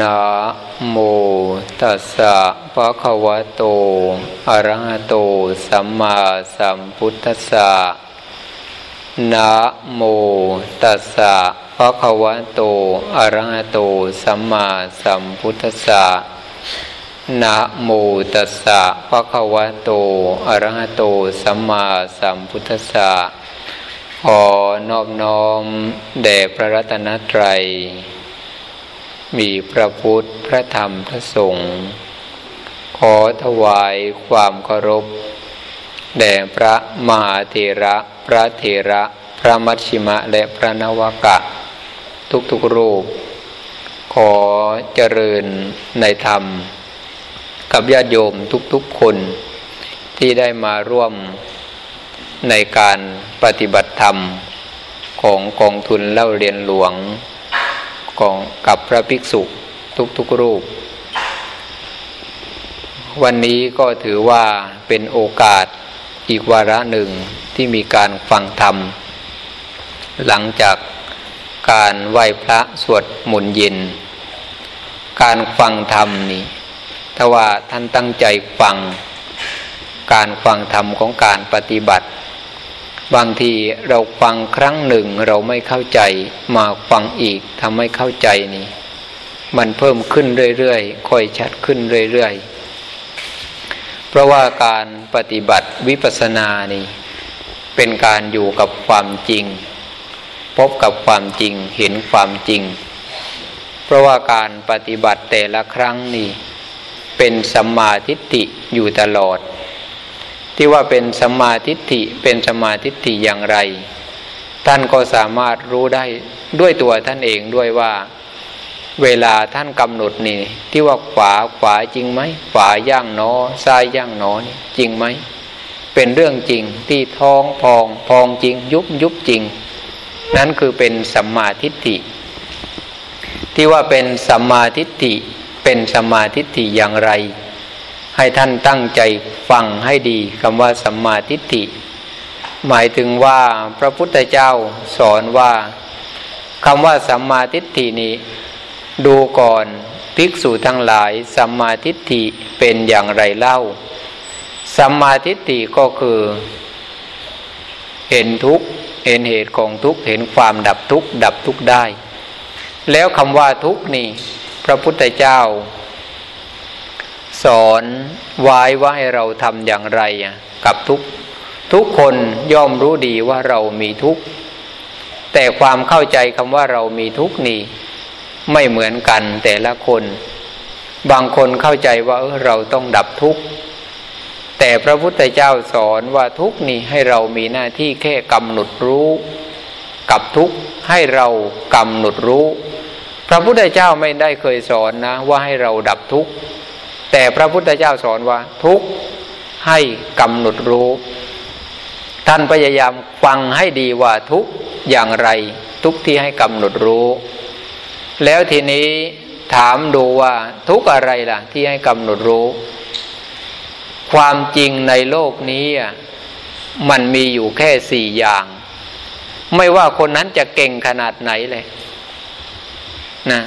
นะโมตัสสะภะคะวะโต อะระหะโต สัมมาสัมพุทธัสสะนะโมตัสสะภะคะวะโต อะระหะโต สัมมาสัมพุทธัสสะนะโมตัสสะภะคะวะโต อะระหะโต สัมมาสัมพุทธัสสะขอนอบน้อมแด่พระรัตนตรัย มีพระพุทธพระธรรมพระสงฆ์ขอถวายความเคารพ แด่พระมหาเถระ พระเถระ พระมัชชิมะและพระนวกะ ทุกๆรูป ขอเจริญในธรรม กับญาติโยมทุกๆคน ที่ได้มาร่วมในการปฏิบัติธรรมของกองทุนเล่าเรียนหลวง ของกับพระภิกษุทุกๆรูป วันนี้ก็ถือว่าเป็นโอกาสอีกวาระหนึ่งที่มีการฟังธรรม หลังจากการไหว้พระสวดมนต์เย็น การฟังธรรมนี่ถ้าว่าท่านตั้งใจฟัง การฟังธรรมของการปฏิบัติ บางทีเราฟังครั้งหนึ่งเราไม่เข้าใจ มาฟังอีกทำให้เข้าใจนี่มันเพิ่มขึ้นเรื่อยๆค่อยชัดขึ้นเรื่อยๆ เพราะว่าการปฏิบัติวิปัสสนานี่เป็นการอยู่กับความจริง พบกับความจริงเห็นความจริง เพราะว่าการปฏิบัติแต่ละครั้งนี่เป็นสัมมาทิฏฐิอยู่ตลอด ที่ว่าเป็นสมาธิฐิเป็นสมาธิฐิอย่างไร ท่านก็สามารถรู้ได้ด้วยตัวท่านเองด้วยว่า เวลาท่านกำหนดนี่ ที่ว่าขวาขวาจริงไหมขวาย่างหนอซ้ายย่างหนอนี่จริงไหมเป็นเรื่องจริงที่ท้องพองพองจริง ยุบยุบจริง นั่นคือเป็นสัมมาทิฏฐิ ที่ว่าเป็นสัมมาทิฏฐิเป็นสัมมาทิฏฐิอย่างไร ให้ท่านตั้งใจฟังให้ดีคำว่าสัมมาทิฏฐิ หมายถึงว่าพระพุทธเจ้าสอนว่าคำว่าสัมมาทิฏฐินี้ ดูก่อนภิกษุทั้งหลายสัมมาทิฏฐิเป็นอย่างไรเล่าสัมมาทิฏฐิก็คือ เห็นทุกเห็นเหตุของทุกเห็นความดับทุกดับทุกได้ แล้วคำว่าทุกนี่ พระพุทธเจ้า สอนไว้ว่าให้เราทำอย่างไรกับทุกทุกคนย่อมรู้ดีว่าเรามีทุกแต่ความเข้าใจคำว่าเรามีทุกนี่ไม่เหมือนกันแต่ละคน บางคนเข้าใจว่าเออเราต้องดับทุกข์แต่พระพุทธเจ้าสอนว่าทุกนี่ให้เรามีหน้าที่แค่กำหนดรู้ กับทุกให้เรากำหนดรู้ พระพุทธเจ้าไม่ได้เคยสอนนะ ว่าให้เราดับทุกข์ แต่พระพุทธเจ้าสอนว่า ทุกให้กำหนดรู้ ท่านพยายามฟังให้ดีว่าทุกอย่างไร ทุกที่ให้กำหนดรู้ แล้วทีนี้ถามดูว่าทุกอะไรล่ะ ที่ให้กำหนดรู้ ความจริงในโลกนี้มันมีอยู่แค่สี่อย่าง ไม่ว่าคนนั้นจะเก่งขนาดไหนเลยนะ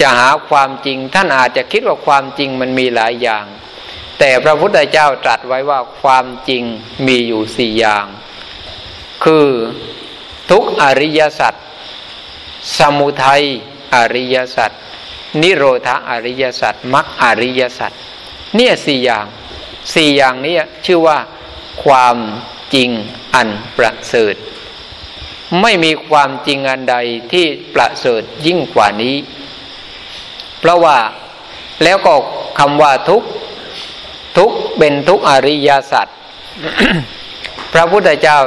จะหาความจริง ท่านอาจจะคิดว่าความจริงมันมีหลายอย่าง แต่พระพุทธเจ้าตรัสไว้ว่าความจริงมีอยู่สี่อย่าง คือทุกอริยสัจสมุทัยอริยสัจนิโรธอริยสัจมรรคอริยสัจเนี่ยสี่อย่างสี่อย่างนี้ชื่อว่าความจริงอันประเสริฐไม่มีความจริงอันใดที่ประเสริฐยิ่งกว่านี้ เพราะว่าแล้วก็คำว่าทุกทุกเป็นทุกอริยสัจพระพุทธเจ้า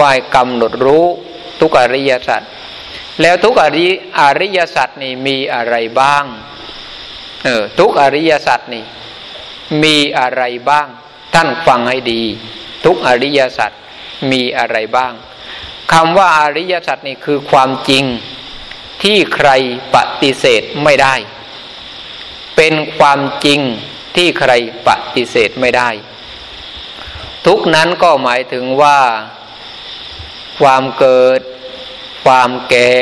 วายกำหนดรู้ทุกอริยสัจแล้วทุกอริอริยสัจนี่มีอะไรบ้างเออทุกอริยสัจนี่มีอะไรบ้าง ท่านฟังให้ดี ทุกอริยสัจมีอะไรบ้างคำว่าอริยสัจนี่คือความจริงที่ใครปฏิเสธไม่ได้ เป็นความจริงที่ใครปฏิเสธไม่ได้ ทุกนั้นก็หมายถึงว่า ความเกิด ความแก่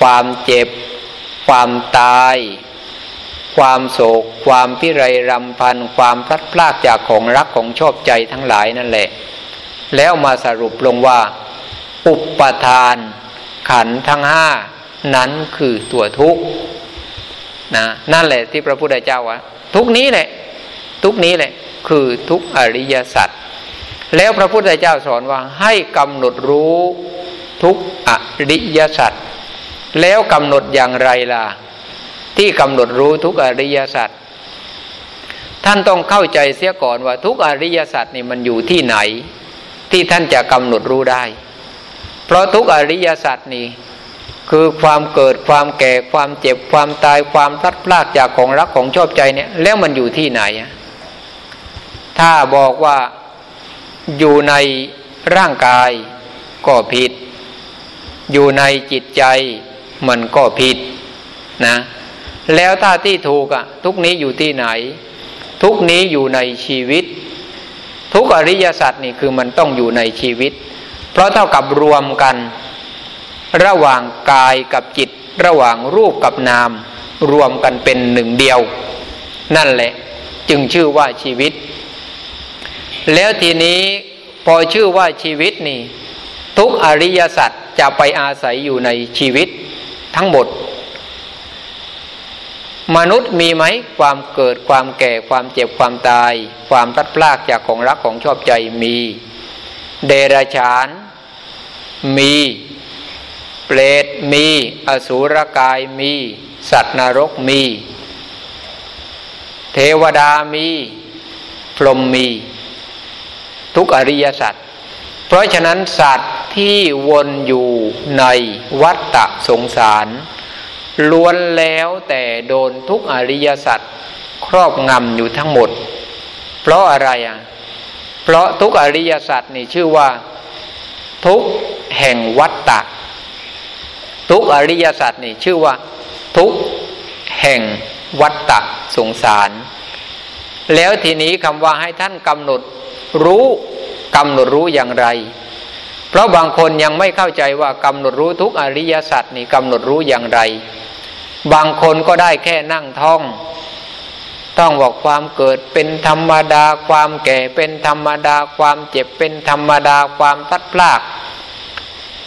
ความเจ็บ ความตาย ความโศก ความพิไรรำพัน ความพลัดพรากจากของรักของชอบใจทั้งหลายนั่นแหละ แล้วมาสรุปลงว่า อุปทาน ขันทั้งห้านั้นคือตัวทุกข์ นะนั่นแหละที่พระพุทธเจ้าว่าทุกนี้แหละ ทุกนี้แหละ คือทุกอริยสัจแล้วพระพุทธเจ้าสอนว่าให้กำหนดรู้ทุกอริยสัจแล้วกำหนดอย่างไรล่ะ ที่กำหนดรู้ทุกอริยสัจท่านต้องเข้าใจเสียก่อนว่าทุกอริยสัจนี่มันอยู่ที่ไหน ที่ท่านจะกำหนดรู้ได้ เพราะทุกอริยสัจนี่ คือความเกิดความแก่ความเจ็บความตายความพลัดพรากจากของรักของชอบใจเนี่ย แล้วมันอยู่ที่ไหน ถ้าบอกว่าอยู่ในร่างกายก็ผิด อยู่ในจิตใจมันก็ผิดนะ แล้วถ้าที่ถูกอะทุกนี้อยู่ที่ไหน ทุกนี้อยู่ในชีวิต ทุกอริยสัจนี่คือมันต้องอยู่ในชีวิต เพราะเท่ากับรวมกัน ระหว่างกายกับจิต ระหว่างรูปกับนาม รวมกันเป็นหนึ่งเดียว นั่นแหละ จึงชื่อว่าชีวิต แล้วทีนี้พอชื่อว่าชีวิตนี่ ทุกอริยสัจจะไปอาศัยอยู่ในชีวิตทั้งหมด มนุษย์มีไหมความเกิดความแก่ความเจ็บความตาย ความพลัดพรากจากของรักของชอบใจมี เดรัจฉานมี เปรตมี อสูรกายมี สัตว์นรกมี เทวดามี พรหมมี ทุกอริยสัจเพราะฉะนั้นสัตว์ที่วนอยู่ในวัฏฏะสงสาร ล้วนแล้วแต่โดนทุกอริยสัจครอบงำอยู่ทั้งหมด เพราะอะไรอะ เพราะทุกอริยสัจนี่ชื่อว่า ทุกแห่งวัฏฏะ ทุกอริยสัจนี่ชื่อว่า ทุกแห่งวัฏฏะสงสาร แล้วทีนี้คำว่าให้ท่านกำหนดรู้กำหนดรู้อย่างไร เพราะบางคนยังไม่เข้าใจว่ากำหนดรู้ทุกอริยสัจนี่กำหนดรู้อย่างไร บางคนก็ได้แค่นั่งท่องต้องบอกความเกิดเป็นธรรมดา ความแก่เป็นธรรมดา ความเจ็บเป็นธรรมดา ความทัดพลาก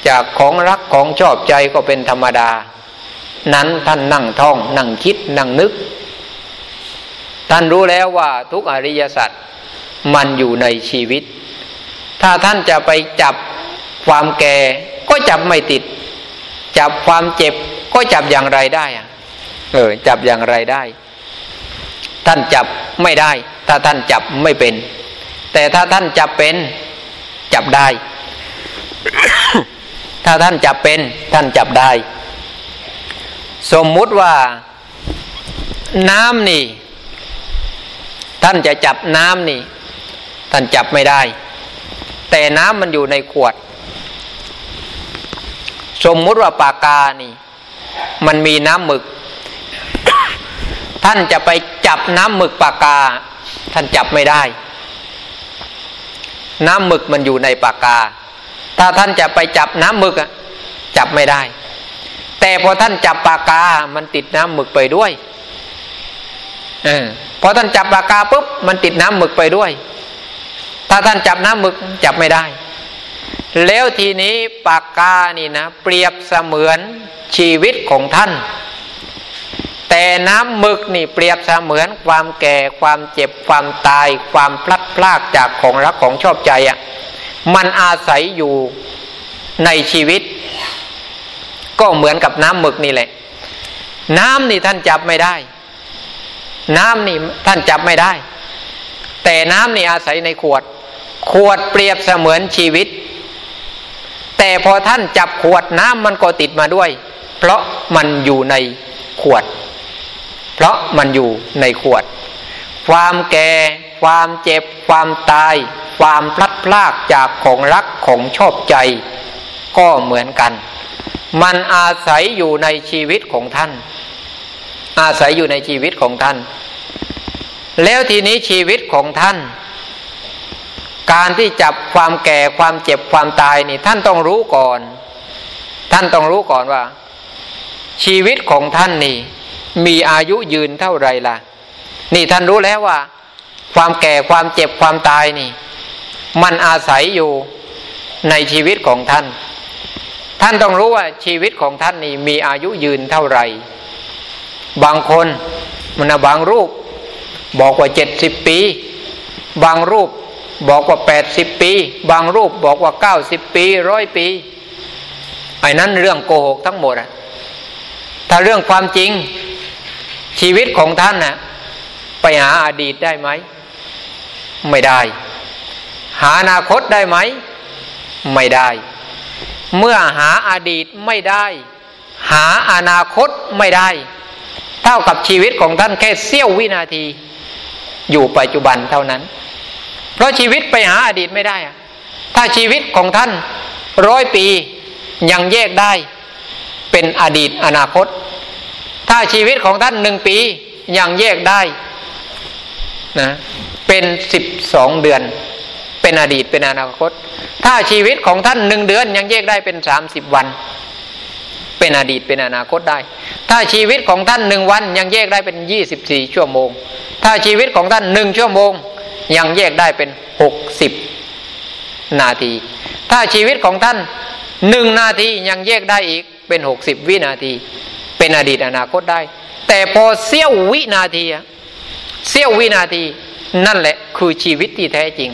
จากของรักของชอบใจก็เป็นธรรมดา นั้นท่านนั่งท่อง นั่งคิด นั่งนึก ท่านรู้แล้วว่าทุกอริยสัจมันอยู่ในชีวิต ถ้าท่านจะไปจับความแก่ก็จับไม่ติด จับความเจ็บก็จับอย่างไรได้อะเออจับอย่างไรได้ ท่านจับไม่ได้ ถ้าท่านจับไม่เป็น แต่ถ้าท่านจับเป็น จับได้ ถ้าท่านจับเป็นท่านจับได้ สมมุติว่าน้ำนี่ ท่านจะจับน้ำนี่ ท่านจับไม่ได้ แต่น้ำมันอยู่ในขวด สมมุติว่าปากกานี่ มันมีน้ำหมึก ท่านจะไปจับน้ำหมึกปากกา ท่านจับไม่ได้ น้ำหมึกมันอยู่ในปากกา ถ้าท่านจะไปจับน้ำหมึกอะจับไม่ได้ แต่พอท่านจับปากกา มันติดน้ำหมึกไปด้วยอพอท่านจับปากกาปุ๊บมันติดน้ำหมึกไปด้วย ถ้าท่านจับน้ำหมึกจับไม่ได้ แล้วทีนี้ปากกานี่นะ เปรียบเสมือนชีวิตของท่าน แต่น้ำหมึกนี่เปรียบเสมือนความแก่ความเจ็บความตาย ความพลัดพรากจากของรักของชอบใจอะ่ะ มันอาศัยอยู่ในชีวิต ก็เหมือนกับน้ำหมึกนี่แหละ น้ำนี่ท่านจับไม่ได้ น้ำนี่ท่านจับไม่ได้ แต่น้ำนี่อาศัยในขวด ขวดเปรียบเสมือนชีวิต แต่พอท่านจับขวดน้ำมันก็ติดมาด้วย เพราะมันอยู่ในขวด เพราะมันอยู่ในขวด ความแก่ ความเจ็บ ความตาย ความพลัดพรากจากของรักของชอบใจ ก็เหมือนกัน มันอาศัยอยู่ในชีวิตของท่าน อาศัยอยู่ในชีวิตของท่าน แล้วทีนี้ชีวิตของท่าน การที่จับความแก่ความเจ็บความตายนี่ท่านต้องรู้ก่อน ท่านต้องรู้ก่อนว่า ชีวิตของท่านนี่มีอายุยืนเท่าไรล่ะ นี่ท่านรู้แล้วว่า ความแก่ความเจ็บความตายนี่ มันอาศัยอยู่ในชีวิตของท่าน ท่านต้องรู้ว่าชีวิตของท่านนี่มีอายุยืนเท่าไหร่ บางคนมันบางรูป บอกว่าเจ็ดสิบปี บางรูปบอกว่าแปดสิบปี บางรูปบอกว่าเก้าสิบปีร้อยปีไอ้นั้นเรื่องโกหกทั้งหมดอะถ้าเรื่องความจริงชีวิตของท่านน่ะไปหาอดีตได้ไหม ไม่ได้ หาอนาคตได้ไหม ไม่ได้ เมื่อหาอดีตไม่ได้ หาอนาคตไม่ได้ เท่ากับชีวิตของท่านแค่เสี้ยววินาที อยู่ปัจจุบันเท่านั้น เพราะชีวิตไปหาอดีตไม่ได้อะถ้าชีวิตของท่านร้อยปียังแยกได้เป็นอดีตอนาคต ถ้าชีวิตของท่านหนึ่งปียังแยกได้นะ เป็นสิบสองเดือน เป็นอดีตเป็นอนาคต ถ้าชีวิตของท่านหนึ่งเดือนยังแยกได้เป็นสามสิบวัน เป็นอดีตเป็นอนาคตได้ ถ้าชีวิตของท่านหนึ่งวันยังแยกได้เป็นยี่สิบสี่ชั่วโมง ถ้าชีวิตของท่านหนึ่งชั่วโมง ยังแยกได้เป็นหกสิบนาที ถ้าชีวิตของท่านหนึ่งนาทียังแยกได้อีกเป็นหกสิบวินาที เป็นอดีตอนาคตได้ แต่พอเสี้ยววินาทีเสี้ยววินาที นั่นแหละคือชีวิตที่แท้จริง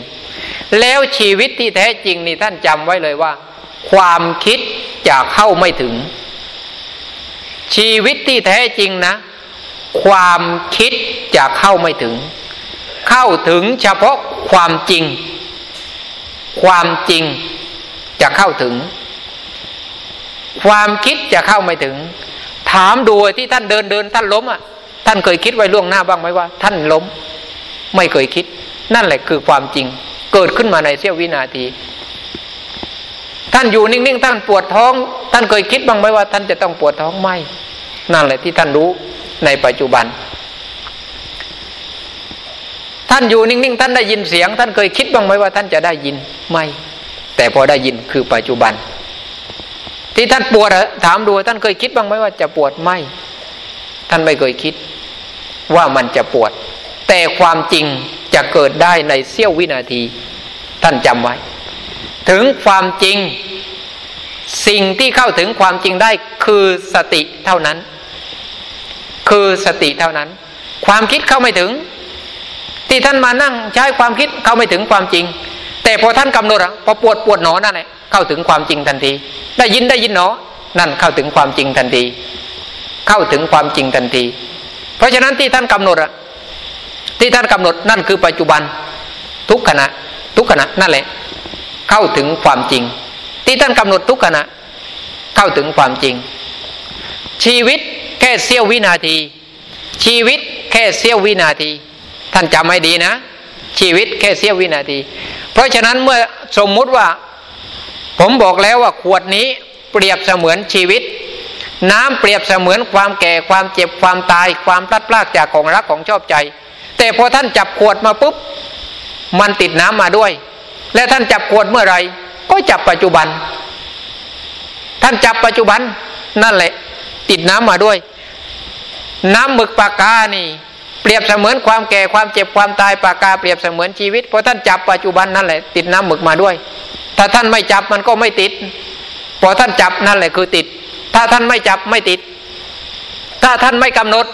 แล้วชีวิตที่แท้จริงนี่ท่านจำไว้เลยว่า ความคิดจะเข้าไม่ถึง ชีวิตที่แท้จริงนะ ความคิดจะเข้าไม่ถึง เข้าถึงเฉพาะความจริง ความจริงจะเข้าถึง ความคิดจะเข้าไม่ถึง ถามดูที่ท่านเดินเดินท่านล้มอะท่านเคยคิดไว้ล่วงหน้าบ้างไหมว่า ท่านล้ม ไม่เคยคิด นั่นแหละคือความจริง เกิดขึ้นมาในเสี้ยววินาที ท่านอยู่นิ่งๆท่านปวดท้อง ท่านเคยคิดบ้างไหมว่า ท่านจะต้องปวดท้องไม่ นั่นแหละที่ท่านรู้ในปัจจุบัน ท่านอยู่นิ่งๆท่านได้ยินเสียง ท่านเคยคิดบ้างไหมว่า ท่านจะได้ยินไม่ แต่พอได้ยินคือปัจจุบัน ที่ท่านปวดถามดูท่านเคยคิดบ้างไหมว่าจะปวดไม่ ท่านไม่เคยคิดว่ามันจะปวด แต่ความจริงจะเกิดได้ในเสี้ยววินาที ท่านจำไว้ ถึงความจริง สิ่งที่เข้าถึงความจริงได้คือสติเท่านั้น คือสติเท่านั้น ความคิดเข้าไม่ถึง ที่ท่านมานั่งใช้ความคิดเข้าไม่ถึงความจริง แต่พอท่านกำหนดอะพอปวดปวดหนอนั่นแหละเข้าถึงความจริงทันที ได้ยินได้ยินเนาะนั่นเข้าถึงความจริงทันที เข้าถึงความจริงทันที เพราะฉะนั้นที่ท่านกำหนดอะ ที่ท่านกำหนดนั่นคือปัจจุบันทุกขณะ ทุกขณะนั่นแหละ เข้าถึงความจริง ที่ท่านกำหนดทุกขณะ เข้าถึงความจริง ชีวิตแค่เสี้ยววินาที ชีวิตแค่เสี้ยววินาที ท่านจำให้ดีนะ ชีวิตแค่เสี้ยววินาที เพราะฉะนั้นเมื่อสมมุติว่า ผมบอกแล้วว่าขวดนี้เปรียบเสมือนชีวิต น้ำเปรียบเสมือนความแก่ความเจ็บความตาย ความพลัดพรากจากของรักของชอบใจ แต่พอท่านจับขวดมาปุ๊บ มันติดน้ำมาด้วย และท่านจับขวดเมื่อไหร่ ก็จับปัจจุบัน ท่านจับปัจจุบันนั่นแหละ ติดน้ำมาด้วย น้ำหมึกปากกานี่ เปรียบเสมือนความแก่ความเจ็บความตายปากกาเปรียบเสมือนชีวิตพอท่านจับปัจจุบันนั่นแหละ ติดน้ำหมึกมาด้วย ถ้าท่านไม่จับมันก็ไม่ติดพอท่านจับนั่นแหละคือติด ถ้าท่านไม่จับไม่ติด ถ้าท่านไม่กำหนด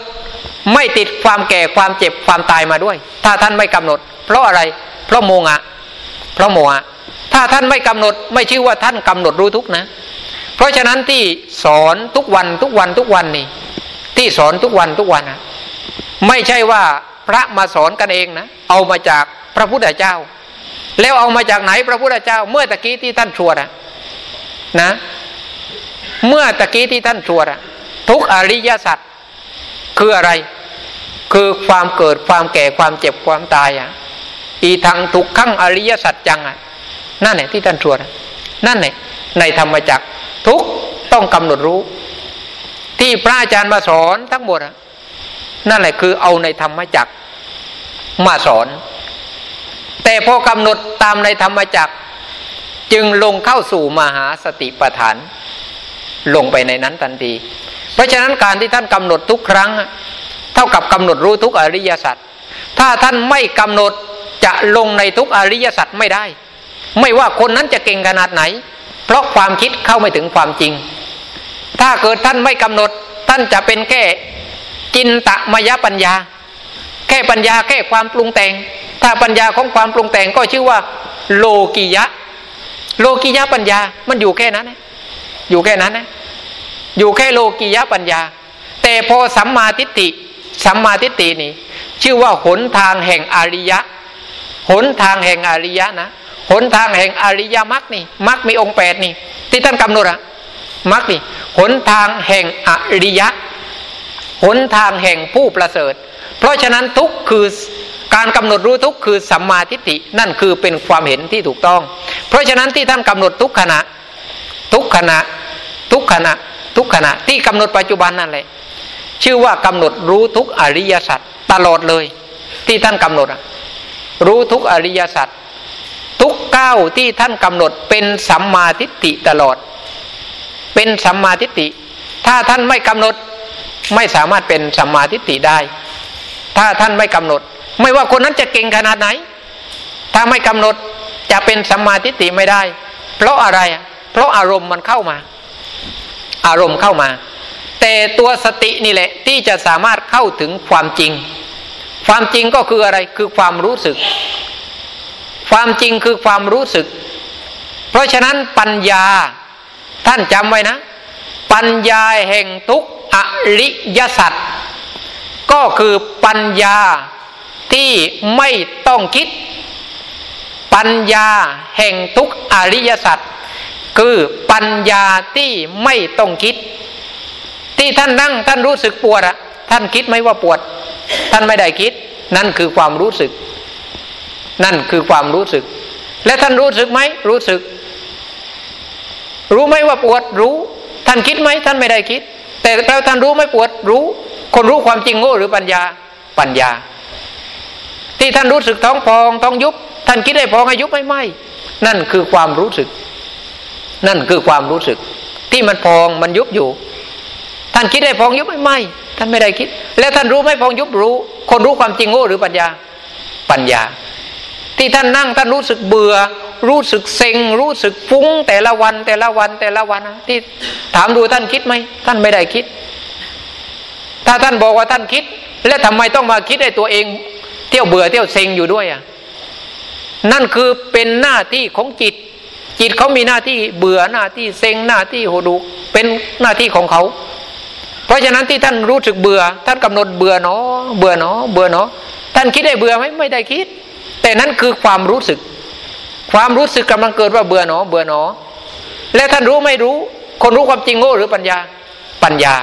ไม่ติดความแก่ความเจ็บความตายมาด้วย ถ้าท่านไม่กำหนด เพราะอะไร เพราะโมงะ เพราะโมหะถ้าท่านไม่กำหนด ไม่ชื่อว่าท่านกำหนดรู้ทุกนะ เพราะฉะนั้นที่สอนทุกวันทุกวันทุกวันนี่ ที่สอนทุกวันทุกวันนะไม่ใช่ว่าพระมาสอนกันเองนะ เอามาจากพระพุทธเจ้า แล้วเอามาจากไหนพระพุทธเจ้า เมื่อตะกี้ที่ท่านชวดอะนะ เมื่อตะกี้ที่ท่านชวดอะทุกอริยสัจ คืออะไร คือความเกิดความแก่ความเจ็บความตายอะอีทางทุกขั้งอริยสัจจังอะนั่นแหละที่ท่านชวดนั่นแหละในธรรมจักทุกต้องกำหนดรู้ ที่พระอาจารย์มาสอนทั้งหมดอะนั่นแหละคือเอาในธรรมจักมาสอน แต่พอกำหนดตามในธรรมจักจึงลงเข้าสู่มหาสติปัฏฐาน ลงไปในนั้นทันที เพราะฉะนั้นการที่ท่านกำหนดทุกครั้ง เท่ากับกำหนดรู้ทุกอริยสัจถ้าท่านไม่กำหนดจะลงในทุกอริยสัจไม่ได้ ไม่ว่าคนนั้นจะเก่งขนาดไหน เพราะความคิดเข้าไม่ถึงความจริง ถ้าเกิดท่านไม่กำหนดท่านจะเป็นแค่จินตมยปัญญา แค่ปัญญาแค่ความปรุงแต่ง ถ้าปัญญาของความปรุงแต่งก็ชื่อว่า โลกิยะ โลกิยะปัญญามันอยู่แค่นั้นนะอยู่แค่นั้นนะ อยู่แค่โลกิยะปัญญา แต่พอสัมมาทิฏฐิสัมมาทิฏฐินี่ ชื่อว่าหนทางแห่งอริยะ หนทางแห่งอริยะนะหนทางแห่งอริยมรรคนี่มรรคมีองค์แปดนี่ ที่ท่านกำหนดอะมรรคนี่หนทางแห่งอริยะหนทางแห่งผู้ประเสริฐ เพราะฉะนั้นทุกคือการกำหนดรู้ทุกคือสัมมาทิฏฐินั่นคือเป็นความเห็นที่ถูกต้อง เพราะฉะนั้นที่ท่านกำหนดทุกขณะ ทุกขณะ ทุกขณะ ทุกขณะที่กำหนดปัจจุบันนั่นแหละชื่อว่ากำหนดรู้ทุกอริยสัจตลอดเลย ที่ท่านกำหนดรู้ทุกอริยสัจทุกก้าวที่ท่านกำหนดเป็นสัมมาทิฏฐิตลอด เป็นสัมมาทิฏฐิถ้าท่านไม่กำหนดไม่สามารถเป็นสัมมาทิฏฐิได้ ถ้าท่านไม่กำหนด ไม่ว่าคนนั้นจะเก่งขนาดไหน ถ้าไม่กำหนดจะเป็นสัมมาทิฏฐิไม่ได้ เพราะอะไร เพราะอารมณ์มันเข้ามา อารมณ์เข้ามา แต่ตัวสตินี่แหละที่จะสามารถเข้าถึงความจริง ความจริงก็คืออะไรคือความรู้สึก ความจริงคือความรู้สึก เพราะฉะนั้นปัญญาท่านจำไว้นะ ปัญญาแห่งทุกอริยสัจก็คือปัญญาที่ไม่ต้องคิด ปัญญาแห่งทุกอริยสัจ คือปัญญาที่ไม่ต้องคิด ที่ท่านนั่งท่านรู้สึกปวดอะท่านคิดไหมว่าปวด ท่านไม่ได้คิด นั่นคือความรู้สึก นั่นคือความรู้สึก และท่านรู้สึกไหมรู้สึก รู้ไหมว่าปวดรู้ ท่านคิดไหมท่านไม่ได้คิด แต่แล้วท่านรู้ไหมปวดรู้ คนรู้ความจริงโง่หรือปัญญาปัญญา ที่ท่านรู้สึกท้องพองท้องยุบ ท่านคิดได้พองให้ยุบไม่ไม่นั่นคือความรู้สึก นั่นคือความรู้สึก ที่มันพองมันยุบอยู่ ท่านคิดได้พองยุบไม่ไม่ ท่านไม่ได้คิด แล้วท่านรู้ไม่พองยุบรู้ คนรู้ความจริงโง่หรือปัญญา ปัญญา ที่ท่านนั่งท่านรู้สึกเบื่อ รู้สึกเซ็ง รู้สึกฟุ้ง แต่ละวันแต่ละวันแต่ละวันนะที่ถามดูท่านคิดไหมท่านไม่ได้คิด ถ้าท่านบอกว่าท่านคิด แล้วทำไมต้องมาคิดให้ตัวเอง เที่ยวเบื่อเที่ยวเซ็งอยู่ด้วยอะนั่นคือเป็นหน้าที่ของจิต จิตเขามีหน้าที่เบื่อหน้าที่เซ็งหน้าที่โหดูเป็นหน้าที่ของเขา เพราะฉะนั้นที่ท่านรู้สึกเบื่อ ท่านกำหนดเบื่อเนาะเบื่อเนาะเบื่อเนาะท่านคิดได้เบื่อไหมไม่ได้คิด แต่นั้นคือความรู้สึก ความรู้สึกกำลังเกิดว่าเบื่อหนอเบื่อหนอและท่านรู้ไม่รู้ คนรู้ความจริงโง่หรือปัญญาปัญญา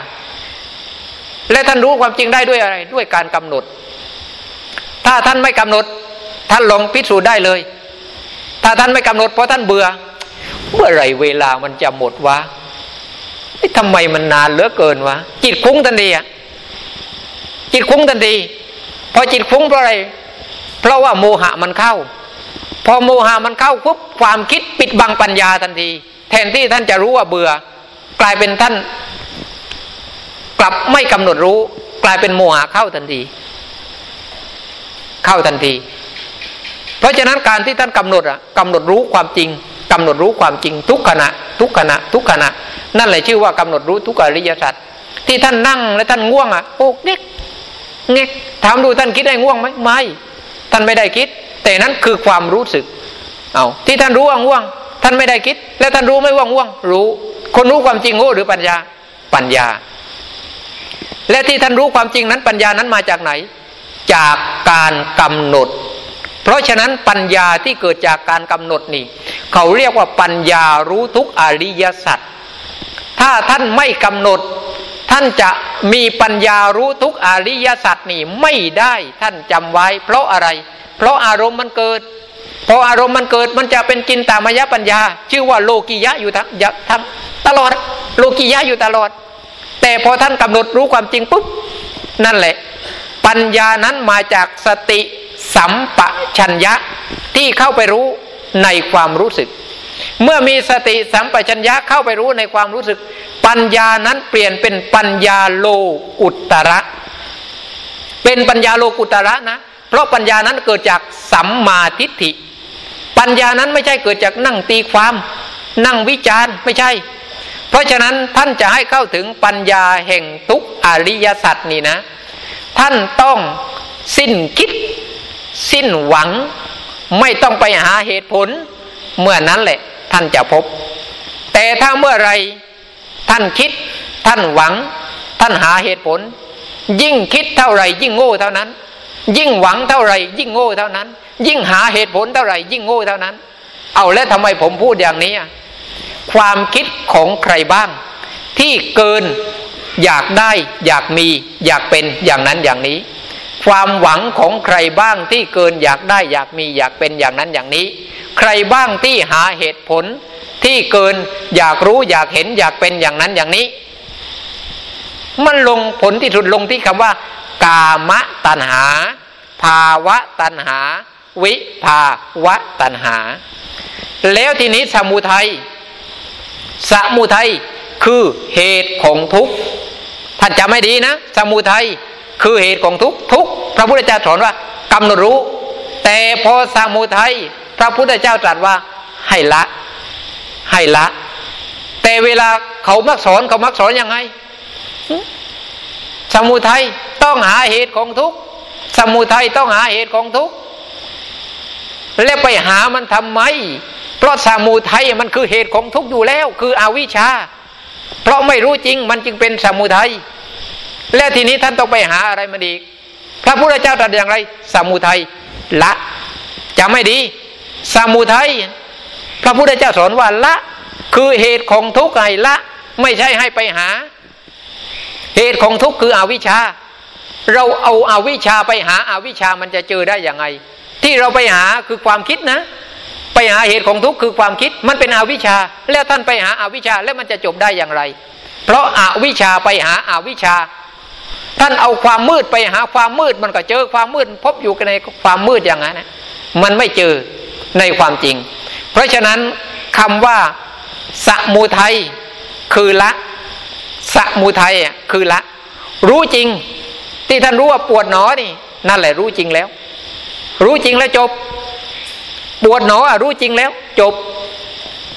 และท่านรู้ความจริงได้ด้วยอะไรด้วยการกำหนด ถ้าท่านไม่กำหนด ท่านลองพิสูจน์ได้เลย ถ้าท่านไม่กำหนดเพราะท่านเบื่อ เมื่อไรเวลามันจะหมดวะทำไมมันนานเหลือเกินวะจิตคุ้งทันทีอะจิตคุ้งทันทีพอจิตคุ้งเพราะอะไร เพราะว่าโมหะมันเข้า พอโมหะมันเข้าปุ๊บความคิดปิดบังปัญญาทันที แทนที่ท่านจะรู้ว่าเบื่อ กลายเป็นท่าน กลับไม่กำหนดรู้ กลายเป็นโมหะเข้าทันที เข้าทันที เพราะฉะนั้นการที่ท่านกำหนดอะกำหนดรู้ความจริงกำหนดรู้ความจริงทุกขณะ ทุกขณะ ทุกขณะ นั่นแหละชื่อว่ากำหนดรู้ทุกอริยสัจที่ท่านนั่งและท่านง่วงอะโอ้เงี้ยเงี้ยถามดูท่านคิดได้ง่วงไหมไม่ท่านไม่ได้คิด แต่นั้นคือความรู้สึกเอาที่ท่านรู้ว่าง่วง ท่านไม่ได้คิด แล้วท่านรู้ไม่ว่าง่วง รู้ คนรู้ความจริงโง่หรือปัญญาปัญญา และที่ท่านรู้ความจริงนั้นปัญญานั้นมาจากไหน จากการกำหนด เพราะฉะนั้นปัญญาที่เกิดจากการกำหนดนี่ เขาเรียกว่าปัญญารู้ทุกอริยสัจถ้าท่านไม่กำหนด ท่านจะมีปัญญารู้ทุกอริยสัจนี่ไม่ได้ท่านจำไว้ เพราะอะไร เพราะอารมณ์มันเกิดพออารมณ์มันเกิดมันจะเป็นกินตามายปัญญา ชื่อว่าโลกิยะอยู่ทั้งงตลอด โลกิยะอยู่ตลอด แต่พอท่านกำหนดรู้ความจริงปุ๊บนั่นแหละ ปัญญานั้นมาจากสติ สัมปชัญญะที่เข้าไปรู้ในความรู้สึก เมื่อมีสติสัมปชัญญะเข้าไปรู้ในความรู้สึก ปัญญานั้นเปลี่ยนเป็นปัญญาโลกุตระ เป็นปัญญาโลกุตระนะ เพราะปัญญานั้นเกิดจากสัมมาทิฏฐิ ปัญญานั้นไม่ใช่เกิดจากนั่งตีความ นั่งวิจารณ์ไม่ใช่ เพราะฉะนั้นท่านจะให้เข้าถึงปัญญาแห่งทุกอริยสัจนี่นะ ท่านต้องสิ้นคิด สิ้นหวัง ไม่ต้องไปหาเหตุผล เมื่อนั้นแหละ ท่านจะพบ แต่ถ้าเมื่อไรท่านคิด ท่านหวัง ท่านหาเหตุผล ยิ่งคิดเท่าไรยิ่งโง่เท่านั้น ยิ่งหวังเท่าไรยิ่งโง่เท่านั้น ยิ่งหาเหตุผลเท่าไรยิ่งโง่เท่านั้น เอาแล้วทำไมผมพูดอย่างนี้ความคิดของใครบ้าง ที่เกินอยากได้อยากมีอยากเป็นอย่างนั้นอย่างนี้ ความหวังของใครบ้างที่เกินอยากได้อยากมีอยากเป็นอย่างนั้นอย่างนี้ ใครบ้างที่หาเหตุผลที่เกินอยากรู้อยากเห็นอยากเป็นอย่างนั้นอย่างนี้ มันลงผลที่สุดลงที่คำว่า กามตัณหา ภาวะตัณหา วิภาวะตัณหา แล้วทีนี้สมุทัยสมุทัยคือเหตุของทุกข์ท่านจำไม่ดีนะ สมุทัย คือเหตุของทุกทุกพระพุทธเจ้าสอนว่ากำหนดรู้ แต่พอสมุทัยพระพุทธเจ้าตรัสว่าให้ละ ให้ละ แต่เวลาเขามักสอนเขามักสอนยังไง สมุทัยต้องหาเหตุของทุกสมุทัยต้องหาเหตุของทุกแล้วไปหามันทำไม เพราะสมุทัยมันคือเหตุของทุกอยู่แล้ว คืออวิชชา เพราะไม่รู้จริงมันจึงเป็นสมุทัย และทีนี้ท่านต้องไปหาอะไรมาอีกพระพุทธเจ้าตรัสอย่างไร สมุทัยละจะไม่ดี สมุทัยพระพุทธเจ้าสอนว่าละ คือเหตุของทุกข์ไงละ ไม่ใช่ให้ไปหา เหตุของทุกข์คืออวิชชา เราเอาอาวิชชาไปหาอาวิชชามันจะเจอได้อย่างไง ที่เราไปหาคือความคิดนะ ไปหาเหตุของทุกข์คือความคิดมันเป็นอวิชชา แล้วท่านไปหาอาวิชชาแล้วมันจะจบได้อย่างไร เพราะอาวิชชาไปหาอาวิชชา ท่านเอาความมืดไปหาความมืดมันก็เจอความมืด พบอยู่ในความมืดอย่างนั้นนะมันไม่เจอในความจริง เพราะฉะนั้นคำว่าสมุทัยคือละสมุทัยคือละ รู้จริง ที่ท่านรู้ว่าปวดหนอนี่ นั่นแหละรู้จริงแล้ว รู้จริงแล้วจบ ปวดหนออะรู้จริงแล้ว จบ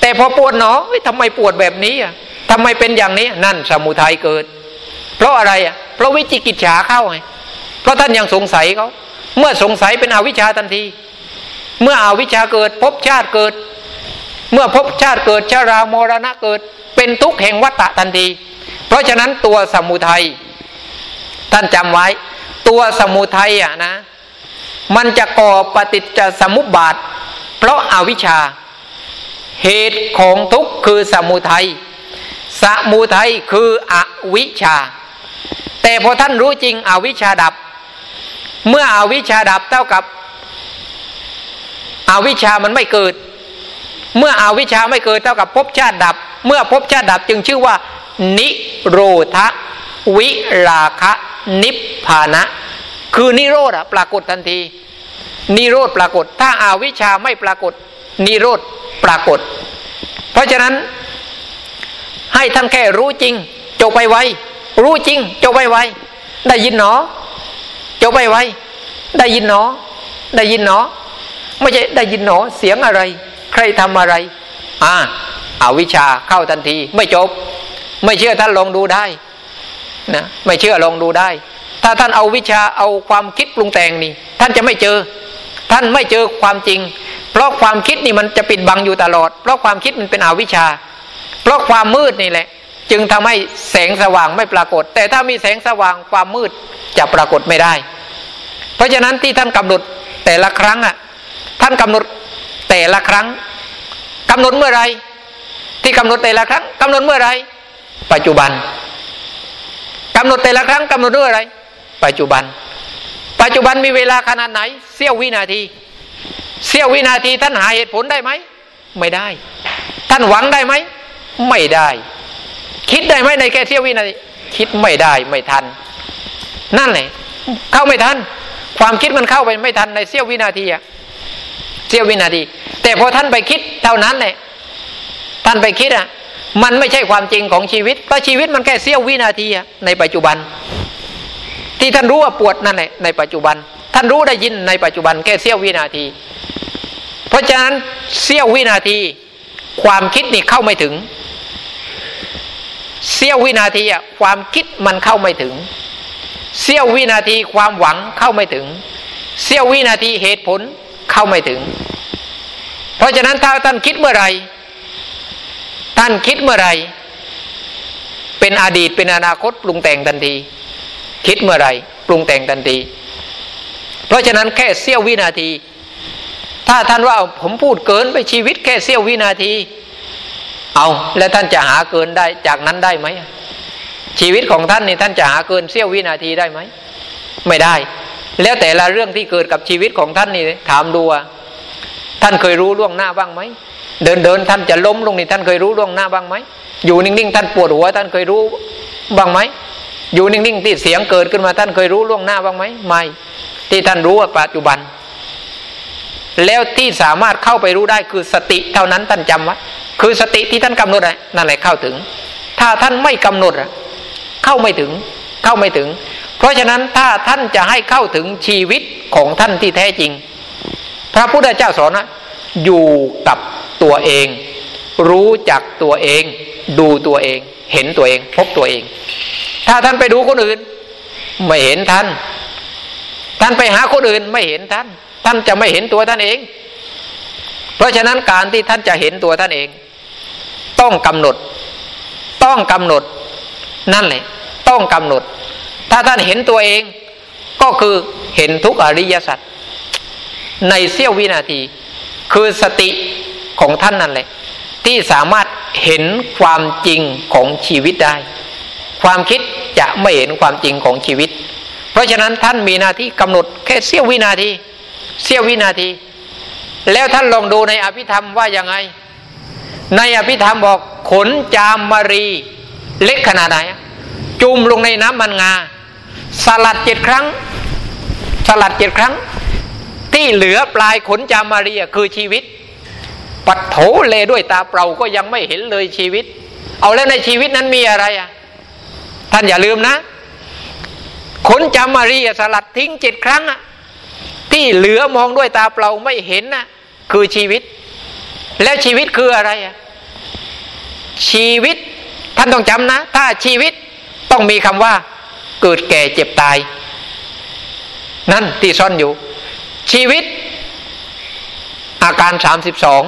แต่พอปวดหนอทำไมปวดแบบนี้อะทำไมเป็นอย่างนี้ นั่นสมุทัยเกิด เพราะอะไรอะ เพราะวิจิกิจฉาเข้าไงเพราะท่านยังสงสัยเขาเมื่อสงสัยเป็นอวิชชาทันที เมื่ออวิชชาเกิดพบชาติเกิด เมื่อพบชาติเกิดชารามรณะเกิด เป็นทุกข์แห่งวัฏฏะทันที เพราะฉะนั้นตัวสมุทัยท่านจำไว้ ตัวสมุทัยอะนะ มันจะก่อปฏิจจสมุปบาท เพราะอาวิชชา เหตุของทุกข์คือสมุทัยสมุทัยคืออวิชชา แต่พอท่านรู้จริงอวิชชาดับ เมื่ออวิชชาดับเท่ากับอวิชชามันไม่เกิด เมื่ออวิชชาไม่เกิดเท่ากับภพชาติดับ เมื่อภพชาติดับจึงชื่อว่า นิโรธวิราคะนิพพานะ คือนิโรธปรากฏทันที นิโรธปรากฏ ถ้าอาวิชาไม่ปรากฏ นิโรธปรากฏ เพราะฉะนั้นให้ท่านแค่รู้จริงจบไปไว รู้จริงจบไปไวได้ยินหนอจบไปไวได้ยินหนอ ได้ยินหนอ ไม่ใช่ได้ยินหนอเสียงอะไร ใครทำอะไรอ่าอาวิชาเข้าทันที ไม่จบ ไม่เชื่อท่านลองดูได้นะไม่เชื่อลองดูได้ ถ้าท่านเอาวิชาเอาความคิดปรุงแต่งนี่ ท่านจะไม่เจอ ท่านไม่เจอความจริง เพราะความคิดนี่มันจะปิดบังอยู่ตลอด เพราะความคิดมันเป็นอวิชาเพราะความมืดนี่แหละ จึงทำให้แสงสว่างไม่ปรากฏ แต่ถ้ามีแสงสว่างความมืดจะปรากฏไม่ได้ เพราะฉะนั้นที่ท่านกำหนดแต่ละครั้งอะท่านกำหนดแต่ละครั้งกำหนดเมื่อไรที่กำหนดแต่ละครั้งกำหนดเมื่อไรปัจจุบันกำหนดแต่ละครั้งกำหนดเมื่อไร ปัจจุบัน ปัจจุบันมีเวลาขนาดไหนเสี้ยววินาทีเสี้ยววินาทีท่านหาเหตุผลได้ไหม ไม่ได้ ท่านหวังได้ไหม ไม่ได้ คิดได้ไหมในแค่เสี้ยววินาทีคิดไม่ได้ไม่ทัน นั่นแหละเข้าไม่ทัน ความคิดมันเข้าไปไม่ทันในเสี้ยววินาทีอะเสี้ยววินาที แต่พอท่านไปคิดเท่านั้นแหละท่านไปคิดอะมันไม่ใช่ความจริงของชีวิตเพราะชีวิตมันแค่เสี้ยววินาทีอะในปัจจุบัน ที่ท่านรู้ว่าปวดนั่นแหละในปัจจุบัน ท่านรู้ได้ยินในปัจจุบันแค่เสี้ยววินาที เพราะฉะนั้นเสี้ยววินาที ความคิดนี่เข้าไม่ถึง เสี้ยววินาทีอะความคิดมันเข้าไม่ถึง เสี้ยววินาทีความหวังเข้าไม่ถึง เสี้ยววินาทีเหตุผลเข้าไม่ถึง เพราะฉะนั้นถ้าท่านคิดเมื่อไรท่านคิดเมื่อไรเป็นอดีตเป็นอนาคตปรุงแต่งทันที คิดเมื่อไรปรุงแต่งทันที เพราะฉะนั้นแค่เสี้ยววินาที ถ้าท่านว่าผมพูดเกินไปชีวิตแค่เสี้ยววินาที เอาแล้วท่านจะหาเกินได้จากนั้นได้ไหมชีวิตของท่านนี่ท่านจะหาเกินเสี้ยววินาทีได้ไหมไม่ได้ แล้วแต่ละเรื่องที่เกิดกับชีวิตของท่านนี่ถามดูว่าท่านเคยรู้ล่วงหน้าบ้างไหมเดินเดินท่านจะล้มลงนี่ท่านเคยรู้ล่วงหน้าบ้างไหมอยู่นิ่งๆท่านปวดหัวท่านเคยรู้บ้างไหมอยู่นิ่งๆที่เสียงเกิดขึ้นมาท่านเคยรู้ล่วงหน้าบ้างไหมไม่ ที่ท่านรู้ว่าปัจจุบัน แล้วที่สามารถเข้าไปรู้ได้คือสติเท่านั้นท่านจำไว้คือสติที่ท่านกำหนดนั่นแหละเข้าถึง ถ้าท่านไม่กำหนดเข้าไม่ถึง เข้าไม่ถึง เพราะฉะนั้นถ้าท่านจะให้เข้าถึงชีวิตของท่านที่แท้จริง พระพุทธเจ้าสอนนะอยู่กับตัวเอง รู้จักตัวเอง ดูตัวเอง เห็นตัวเอง พบตัวเอง ถ้าท่านไปดูคนอื่น ไม่เห็นท่าน ท่านไปหาคนอื่นไม่เห็นท่าน ท่านจะไม่เห็นตัวท่านเอง เพราะฉะนั้นการที่ท่านจะเห็นตัวท่านเอง ต้องกำหนด ต้องกำหนด นั่นแหละ ต้องกำหนด ถ้าท่านเห็นตัวเอง ก็คือเห็นทุกอริยสัจในเสี้ยววินาที คือสติของท่านนั่นแหละ ที่สามารถเห็นความจริงของชีวิตได้ ความคิดจะไม่เห็นความจริงของชีวิต เพราะฉะนั้นท่านมีหน้าที่กำหนดแค่เสี้ยววินาที เสี้ยววินาที แล้วท่านลองดูในอภิธรรมว่ายังไง ในอภิธรรมบอกขนจามมารี เล็กขนาดไหน จุ่มลงในน้ำมันงา สลัดเจ็ดครั้ง สลัดเจ็ดครั้ง ที่เหลือปลายขนจามารีคือชีวิต ปัดโถเลด้วยตาเปล่าก็ยังไม่เห็นเลยชีวิต เอาแล้วในชีวิตนั้นมีอะไรอะท่านอย่าลืมนะขนจามารีสลัดทิ้งเจ็ดครั้งอะ ที่เหลือมองด้วยตาเปล่าไม่เห็นน่ะคือชีวิต แล้วชีวิตคืออะไรอะชีวิตท่านต้องจำนะ ถ้าชีวิตต้องมีคำว่า เกิดแก่เจ็บตาย นั่นที่ซ่อนอยู่ ชีวิต อาการสามสิบสอง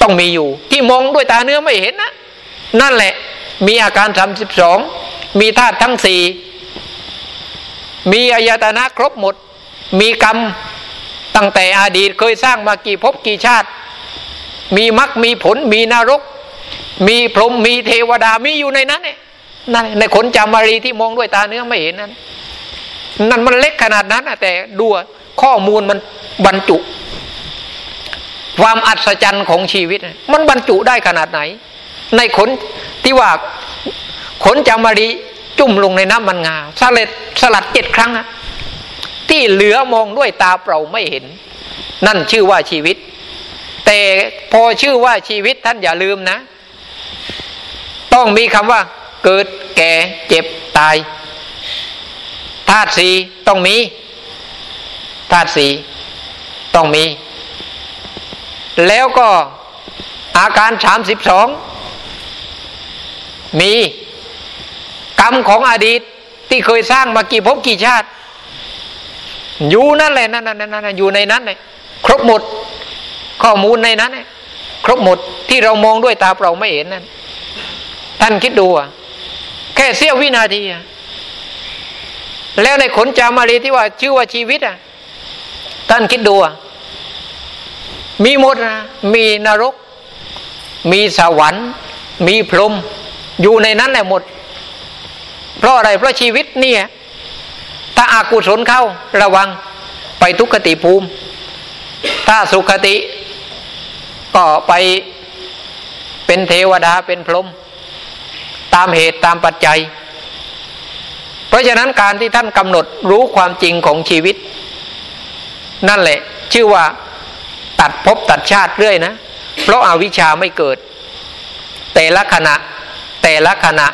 ต้องมีอยู่ ที่มองด้วยตาเนื้อไม่เห็นนะนั่นแหละ มีอาการสามสิบสองมีธาตุทั้งสี่มีอายตนะครบหมด มีกรรม ตั้งแต่อดีตเคยสร้างมากี่ภพกี่ชาติ มีมรรคมีผลมีนรก มีพรหมมีเทวดามีอยู่ในนั้นเนี่ยนั่นในขนจามารีที่มองด้วยตาเนื้อไม่เห็นนั้นนั่นมันเล็กขนาดนั้นแต่ดูข้อมูลมันบรรจุ ความอัศจรรย์ของชีวิต มันบรรจุได้ขนาดไหน ในขนที่ว่าขนจามารีจุ่มลงในน้ำมันงาสลัดสลัดเจ็ดครั้ง ที่เหลือมองด้วยตาเปล่าไม่เห็น นั่นชื่อว่าชีวิต แต่พอชื่อว่าชีวิตท่านอย่าลืมนะ ต้องมีคำว่า เกิดแก่เจ็บตายธาตุสีต้องมีธาตุสีต้องมี แล้วก็อาการสามสิบสองมีกรรมของอดีตที่เคยสร้างมากี่ภพกี่ชาติ อยู่นั่นแหละนั่นนั่นนั่นอยู่ในนั้นเลยครบหมด ข้อมูลในนั้นครบหมดที่เรามองด้วยตาเปล่าไม่เห็นนั่นท่านคิดดูอะแค่เสี้ยววินาทีแล้วในขนจามารีที่ว่าชื่อว่าชีวิตอะท่านคิดดูอะมีหมดนะมีนรก มีสวรรค์ มีพรหมอยู่ในนั้นแหละหมด เพราะอะไรเพราะชีวิตเนี่ย ถ้าอากุศลเข้าระวังไปทุกขติภูมิ ถ้าสุขติก็ไปเป็นเทวดาเป็นพรหมตามเหตุตามปัจจัย เพราะฉะนั้นการที่ท่านกำหนดรู้ความจริงของชีวิต นั่นแหละ ชื่อว่าตัดภพตัดชาติเรื่อยนะ เพราะอาวิชชาไม่เกิด แต่ละขณะ แต่ละขณะ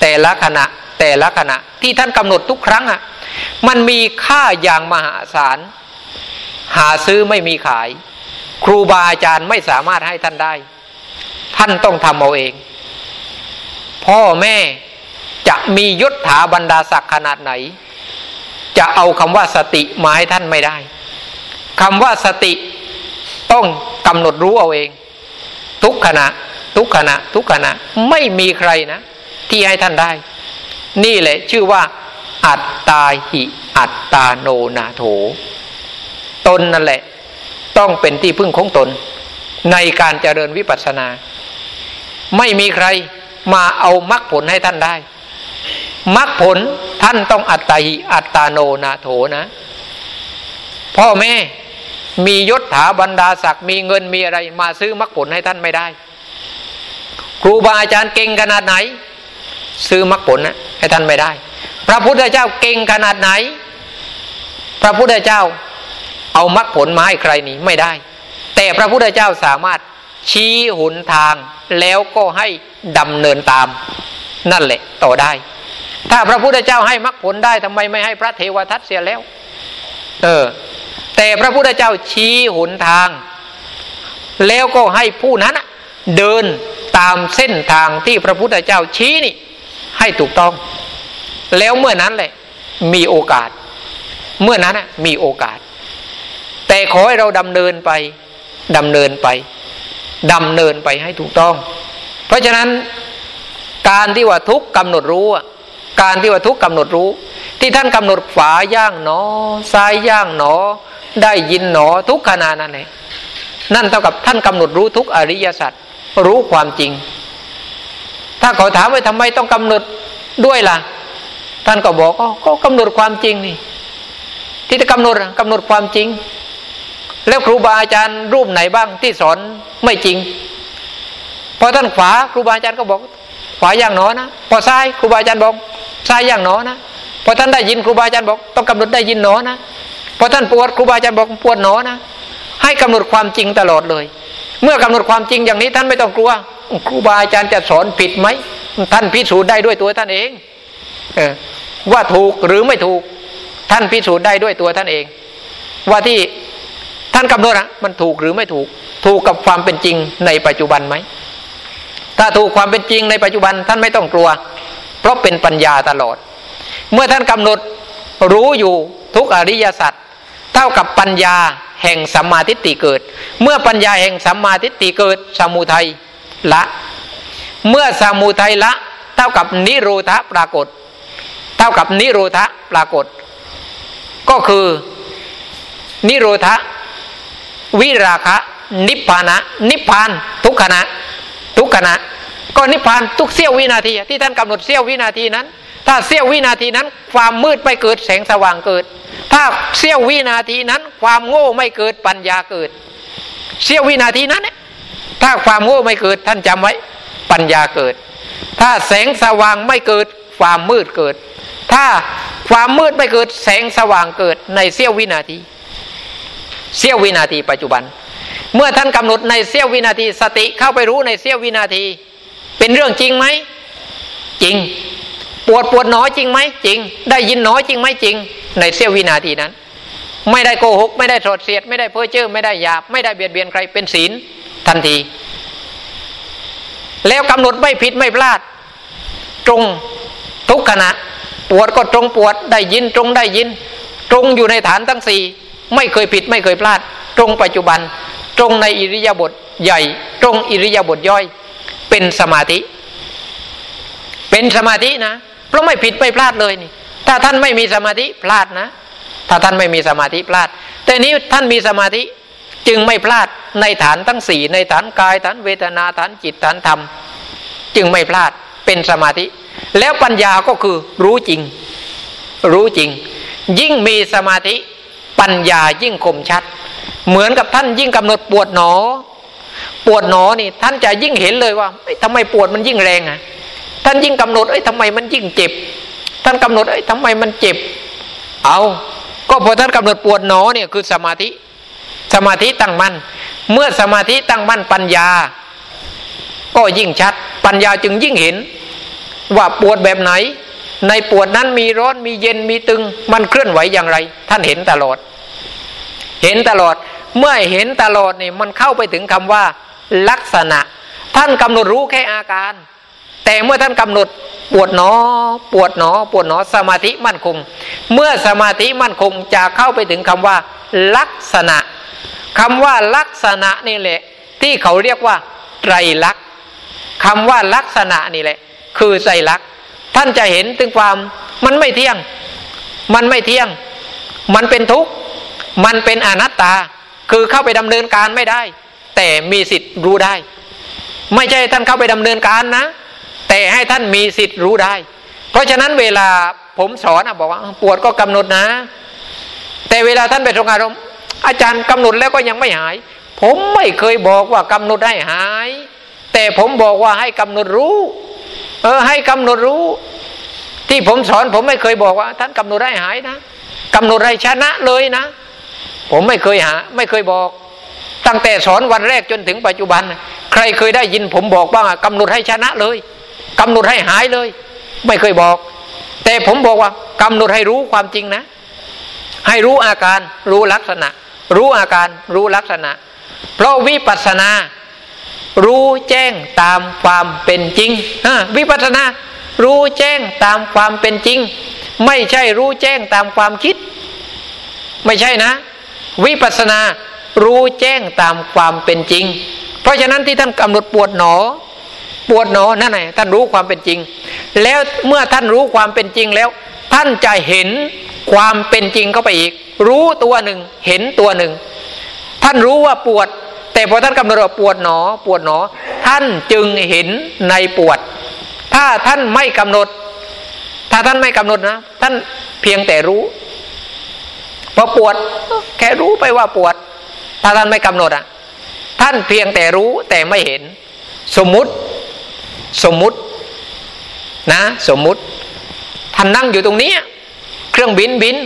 แต่ละขณะ แต่ละขณะ ที่ท่านกำหนดทุกครั้งอะ มันมีค่าอย่างมหาศาล หาซื้อไม่มีขาย ครูบาอาจารย์ไม่สามารถให้ท่านได้ ท่านต้องทำเอาเอง พ่อแม่จะมียศถาบรรดาศักดิ์ขนาดไหน จะเอาคำว่าสติมาให้ท่านไม่ได้คำว่าสติต้องกำหนดรู้เอาเอง ทุกขณะ ทุกขณะ ทุกขณะไม่มีใครนะ ที่ให้ท่านได้ นี่แหละ ชื่อว่า อัตตาหิอัตตาโนนาโถ ตนนั่นแหละ ต้องเป็นที่พึ่งของตน ในการเจริญวิปัสสนา ไม่มีใครมาเอามรรคผลให้ท่านได้มรรคผลท่านต้องอัตตาหิอัตตาโนนาโถนะ พ่อแม่มียศถาบรรดาศักดิ์มีเงินมีอะไร มาซื้อมรรคผลให้ท่านไม่ได้ ครูบาอาจารย์เก่งขนาดไหน ซื้อมรรคผลนะให้ท่านไม่ได้ พระพุทธเจ้าเก่งขนาดไหน พระพุทธเจ้าเอามรรคผลมาให้ใครนี่ไม่ได้ แต่พระพุทธเจ้าสามารถชี้หนทางแล้วก็ให้ดำเนินตาม นั่นแหละต่อได้ ถ้าพระพุทธเจ้าให้มรรคผลได้ทำไมไม่ให้พระเทวทัตเสียแล้ว เออ แต่พระพุทธเจ้าชี้หนทาง แล้วก็ให้ผู้นั้นเดินตามเส้นทางที่พระพุทธเจ้าชี้นี่ ให้ถูกต้อง แล้วเมื่อนั้นแหละ มีโอกาส เมื่อนั้นมีโอกาส แต่ขอให้เราดำเนินไปดำเนินไปดำเนินไปให้ถูกต้อง เพราะฉะนั้นการที่ว่าทุกกำหนดรู้การที่ว่าทุกกำหนดรู้ ที่ท่านกำหนดฝาย่างหนอ ซ้ายย่างหนอ ได้ยินหนอทุกขณะนั่นเองนั่นเท่ากับท่านกำหนดรู้ทุกอริยสัจรู้ความจริง ถ้าเขาถามว่าทำไมต้องกำหนดด้วยล่ะ ท่านก็บอกก็กำหนดความจริงนี่ ที่จะกำหนดกำหนดความจริง แล้วครูบาอาจารย์รูปไหนบ้างที่สอนไม่จริง พอท่านขวาครูบาอาจารย์ก็บอก ขวาอย่างหนอนะพอซ้ายครูบาอาจารย์บอกซ้ายอย่างหนอนะพอท่านได้ยินครูบาอาจารย์บอก ต้องกำหนดได้ยินหนอนะพอท่านปวดครูบาอาจารย์บอกปวดหนอนะให้กำหนดความจริงตลอดเลย เมื่อกำหนดความจริงอย่างนี้ท่านไม่ต้องกลัว ครูบาอาจารย์จะสอนผิดไหมท่านพิสูจน์ได้ด้วยตัวท่านเอง ว่าถูกหรือไม่ถูก ท่านพิสูจน์ได้ด้วยตัวท่านเอง ว่าที่ท่านกำหนดอะมันถูกหรือไม่ถูก ถูกกับความเป็นจริงในปัจจุบันไหมถ้าถูกความเป็นจริงในปัจจุบันท่านไม่ต้องกลัว เพราะเป็นปัญญาตลอด เมื่อท่านกำหนดรู้อยู่ทุกอริยสัจเท่ากับปัญญาแห่งสัมมาทิฏฐิเกิด เมื่อปัญญาแห่งสัมมาทิฏฐิเกิดสมุทัยละ เมื่อสมุทัยละ เท่ากับนิโรธปรากฏ ท่ากับนิโรธปรากฏ ก็คือนิโรธวิราคะ นิพพานะ นิพพาน ทุกขณะ ทุกขณะ ก็นิพพานทุกเสี้ยววินาที ที่ท่านกำหนดเสี้ยววินาทีนั้น ถ้าเสี้ยววินาทีนั้น ความมืดไปเกิดแสงสว่างเกิด ถ้าเสี้ยววินาทีนั้น ความโง่ไม่เกิดปัญญาเกิด เสี้ยววินาทีนั้นถ้าความโง่ไม่เกิดท่านจำไว้ปัญญาเกิด ถ้าแสงสว่างไม่เกิด ความมืดเกิด ถ้าความมืดไม่เกิดแสงสว่างเกิดในเสี้ยววินาที เสี้ยววินาทีปัจจุบัน เมื่อท่านกำหนดในเสี้ยววินาทีสติเข้าไปรู้ในเสี้ยววินาที เป็นเรื่องจริงไหมจริง ปวดปวดหน้อยจริงไหมจริง ได้ยินหน้อยจริงไหมจริง ในเสี้ยววินาทีนั้น ไม่ได้โกหก ไม่ได้สดเสียด ไม่ได้เพ้อเจ้อไม่ได้หยาบ ไม่ได้เบียดเบียนใครเป็นศีลทันที แล้วกำหนดไม่ผิดไม่พลาด ตรง ทุกขณะปวดก็ตรงปวดได้ยินตรงได้ยิน ตรงอยู่ในฐานทั้งสี่ไม่เคยผิดไม่เคยพลาด ตรงปัจจุบัน ตรงในอิริยาบถใหญ่ ตรงอิริยาบถย่อย เป็นสมาธิ เป็นสมาธินะเพราะไม่ผิดไม่พลาดเลยนี่ ถ้าท่านไม่มีสมาธิพลาดนะ ถ้าท่านไม่มีสมาธิพลาด แต่นี้ท่านมีสมาธิจึงไม่พลาดในฐานทั้งสี่ในฐานกายฐานเวทนาฐานจิตฐานธรรม จึงไม่พลาดเป็นสมาธิ แล้วปัญญาก็คือรู้จริง รู้จริง ยิ่งมีสมาธิปัญญายิ่งคมชัด เหมือนกับท่านยิ่งกำหนดปวดหนอ ปวดหนอนี่ ท่านจะยิ่งเห็นเลยว่าทำไมปวดมันยิ่งแรงอะ ท่านยิ่งกำหนดเอ้ยทำไมมันยิ่งเจ็บ ท่านกำหนดเอ้ยทำไมมันเจ็บ เอาก็พอท่านกำหนดปวดหนอเนี่ยคือสมาธิ สมาธิตั้งมั่นเมื่อสมาธิตั้งมั่นปัญญา ก็ยิ่งชัด ปัญญาจึงยิ่งเห็น ว่าปวดแบบไหน ในปวดนั้นมีร้อนมีเย็นมีตึง มันเคลื่อนไหวอย่างไร ท่านเห็นตลอด เห็นตลอดเมื่อเห็นตลอดนี่มันเข้าไปถึงคำว่า ลักษณะ ท่านกำหนดรู้แค่อาการ แต่เมื่อท่านกำหนดปวดหนอ ปวดหนอ ปวดหนอสมาธิมั่นคง เมื่อสมาธิมั่นคงจะเข้าไปถึงคำว่า ลักษณะคำว่าลักษณะนี่แหละ ที่เขาเรียกว่า ไตรลักษณ์คำว่าลักษณะนี่แหละ คือไตรลักษณ์ท่านจะเห็นถึงความมันไม่เที่ยง มันไม่เที่ยง มันเป็นทุกข์ มันเป็นอนัตตา คือเข้าไปดำเนินการไม่ได้ แต่มีสิทธิ์รู้ได้ ไม่ใช่ท่านเข้าไปดำเนินการนะ แต่ให้ท่านมีสิทธิ์รู้ได้ เพราะฉะนั้นเวลาผมสอนอบอกว่าปวดก็กำหนดนะ แต่เวลาท่านไปทรงอารมณ์อาจารย์กำหนดแล้วก็ยังไม่หาย ผมไม่เคยบอกว่ากำหนดให้หาย แต่ผมบอกว่าให้กำหนดรู้ เออ ให้กำหนดรู้ ที่ผมสอนผมไม่เคยบอกว่า ท่านกำหนดให้หายนะกำหนดให้ชนะเลยนะ ผมไม่เคยหา ไม่เคยบอก ตั้งแต่สอนวันแรกจนถึงปัจจุบัน ใครเคยได้ยินผมบอกว่ากำหนดให้ชนะเลยกำหนดให้หายเลย ไม่เคยบอก แต่ผมบอกว่ากำหนดให้รู้ความจริงนะ ให้รู้อาการรู้ลักษณะ รู้อาการรู้ลักษณะ เพราะวิปัสสนา รู้แจ้งตามความเป็นจริงวิปัสสนา รู้แจ้งตามความเป็นจริง ไม่ใช่รู้แจ้งตามความคิด ไม่ใช่นะ วิปัสนา รู้แจ้งตามความเป็นจริง เพราะฉะนั้นที่ท่านกำหนดปวดหนอ ปวดหนอนั่นไงท่านรู้ความเป็นจริง แล้วเมื่อท่านรู้ความเป็นจริงแล้ว ท่านจะเห็นความเป็นจริงเข้าไปอีก รู้ตัวหนึ่งเห็นตัวหนึ่ง ท่านรู้ว่าปวด แต่พอท่านกำหนดปวดหนอปวดหนอ ท่านจึงเห็นในปวด ถ้าท่านไม่กำหนด ถ้าท่านไม่กำหนดนะ ท่านเพียงแต่รู้พอปวด แค่รู้ไปว่าปวด ถ้าท่านไม่กำหนดอะ ท่านเพียงแต่รู้แต่ไม่เห็น สมมุติ สมมุติ นะ สมมุติ ท่านนั่งอยู่ตรงนี้ เครื่องบินบิน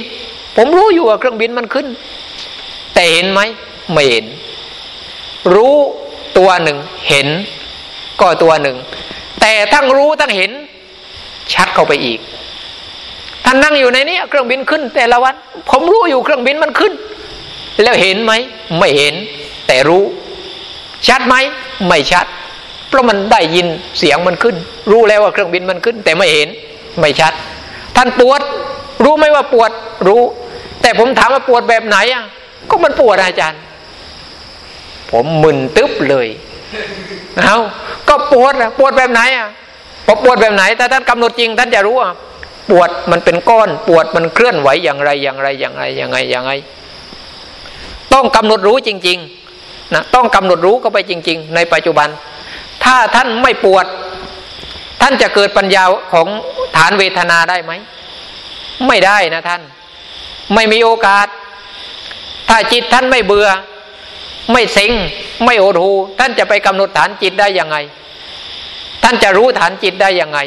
ผมรู้อยู่ว่าเครื่องบินมันขึ้น แต่เห็นไหมไม่เห็น รู้ตัวหนึ่ง เห็นก็ตัวหนึ่ง แต่ทั้งรู้ทั้งเห็น ชัดเข้าไปอีก ท่านนั่งอยู่ในนี้เครื่องบินขึ้น แต่ละวัน ผมรู้อยู่เครื่องบินมันขึ้น แล้วเห็นไหม ไม่เห็น แต่รู้ ชัดไหม ไม่ชัด เพราะมันได้ยินเสียงมันขึ้น รู้แล้วว่าเครื่องบินมันขึ้น แต่ไม่เห็น ไม่ชัด ท่านปวด รู้ไหมว่าปวดรู้ แต่ผมถามว่าปวดแบบไหนอะก็มันปวดอาจารย์ ผมมึนตึ๊บเลยเอาก็ปวดอะปวดแบบไหนอะพอปวดแบบไหนแต่ท่านกำหนดจริง ท่านจะรู้อะปวดมันเป็นก้อน ปวดมันเคลื่อนไหวอย่างไรอย่างไรอย่างไรอย่างไรอย่างไร ต้องกำหนดรู้จริง ๆ นะ ต้องกำหนดรู้เข้าไปจริง ๆ ในปัจจุบัน ถ้าท่านไม่ปวด ท่านจะเกิดปัญญาของฐานเวทนาได้ไหม ไม่ได้นะท่าน ไม่มีโอกาส ถ้าจิตท่านไม่เบื่อ ไม่เซ็งไม่โอดหูท่านจะไปกำหนดฐานจิตได้ยังไง ท่านจะรู้ฐานจิตได้ยังไง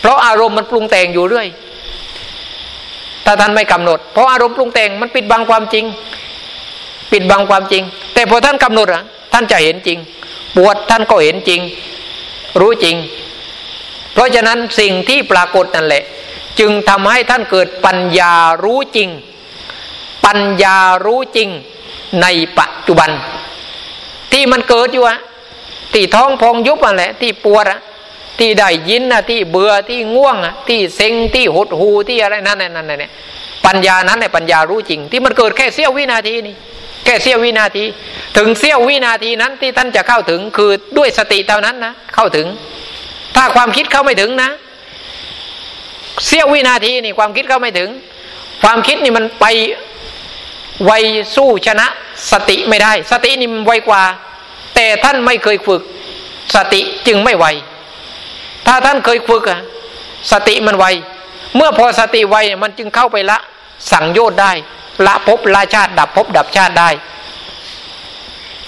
เพราะอารมณ์มันปรุงแต่งอยู่เรื่อยถ้าท่านไม่กำหนด เพราะอารมณ์ปรุงแต่งมันปิดบังความจริง ปิดบังความจริง แต่พอท่านกำหนดอะ ท่านจะเห็นจริง ปวดท่านก็เห็นจริง รู้จริง เพราะฉะนั้นสิ่งที่ปรากฏนั่นแหละ จึงทำให้ท่านเกิดปัญญารู้จริง ปัญญารู้จริง ในปัจจุบัน ที่มันเกิดอยู่อะที่ท้องพองยุบอะไรที่ปวดอะที่ได้ยินนะที่เบื่อที่ง่วงอะที่เซ็งที่หดหูที่อะไรนั่นนั่นนั่นเนี่ยปัญญานั้นเนี่ยปัญญารู้จริง ที่มันเกิดแค่เสี้ยววินาทีนี่แค่เสี้ยววินาที ถึงเสี้ยววินาทีนั้นที่ท่านจะเข้าถึงคือด้วยสติเท่านั้นนะเข้าถึง ถ้าความคิดเข้าไม่ถึงนะ เสี้ยววินาทีนี่ความคิดเข้าไม่ถึง ความคิดนี่มันไป ไวสู้ชนะสติไม่ได้ สตินี่มไวกว่า แต่ท่านไม่เคยฝึก สติจึงไม่ไว ถ้าท่านเคยฝึกอะสติมันไว เมื่อพอสติไวมันจึงเข้าไปละสั่งโยชน์ได้ ละภพละชาติดับภพดับชาติได้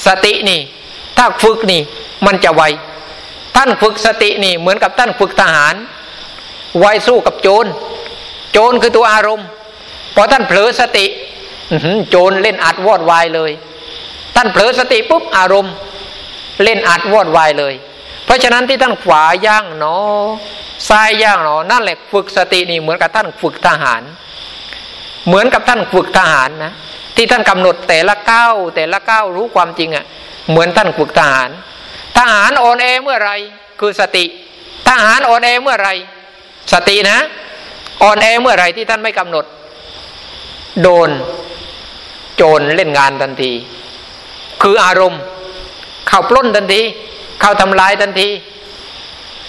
สตินี่ ถ้าฝึกนี่ มันจะไว ท่านฝึกสตินี่ เหมือนกับท่านฝึกทหาร ไวสู้กับโจร โจรคือตัวอารมณ์พอท่านเผลอสติ โจรเล่นอัดวอดวายเลย ท่านเผลอสติปุ๊บอารมณ์ เล่นอัดวอดวายเลย เพราะฉะนั้นที่ท่านขวาย่างเนาะซ้ายย่างเนาะนั่นแหละฝึกสตินี่เหมือนกับท่านฝึกทหาร เหมือนกับท่านฝึกทหารนะที่ท่านกำหนดแต่ละก้าวแต่ละก้าวรู้ความจริงอะ่ะ เหมือนท่านฝึกทหาร ทหารอ่อนแอเมื่อไรคือสติ ทหารอ่อนแอเมื่อไรสตินะอ่อนแอเมื่อไรที่ท่านไม่กำหนด โดน โจรเล่นงานทันที คืออารมณ์เข้าปล้นทันที เข้าทำลายทันที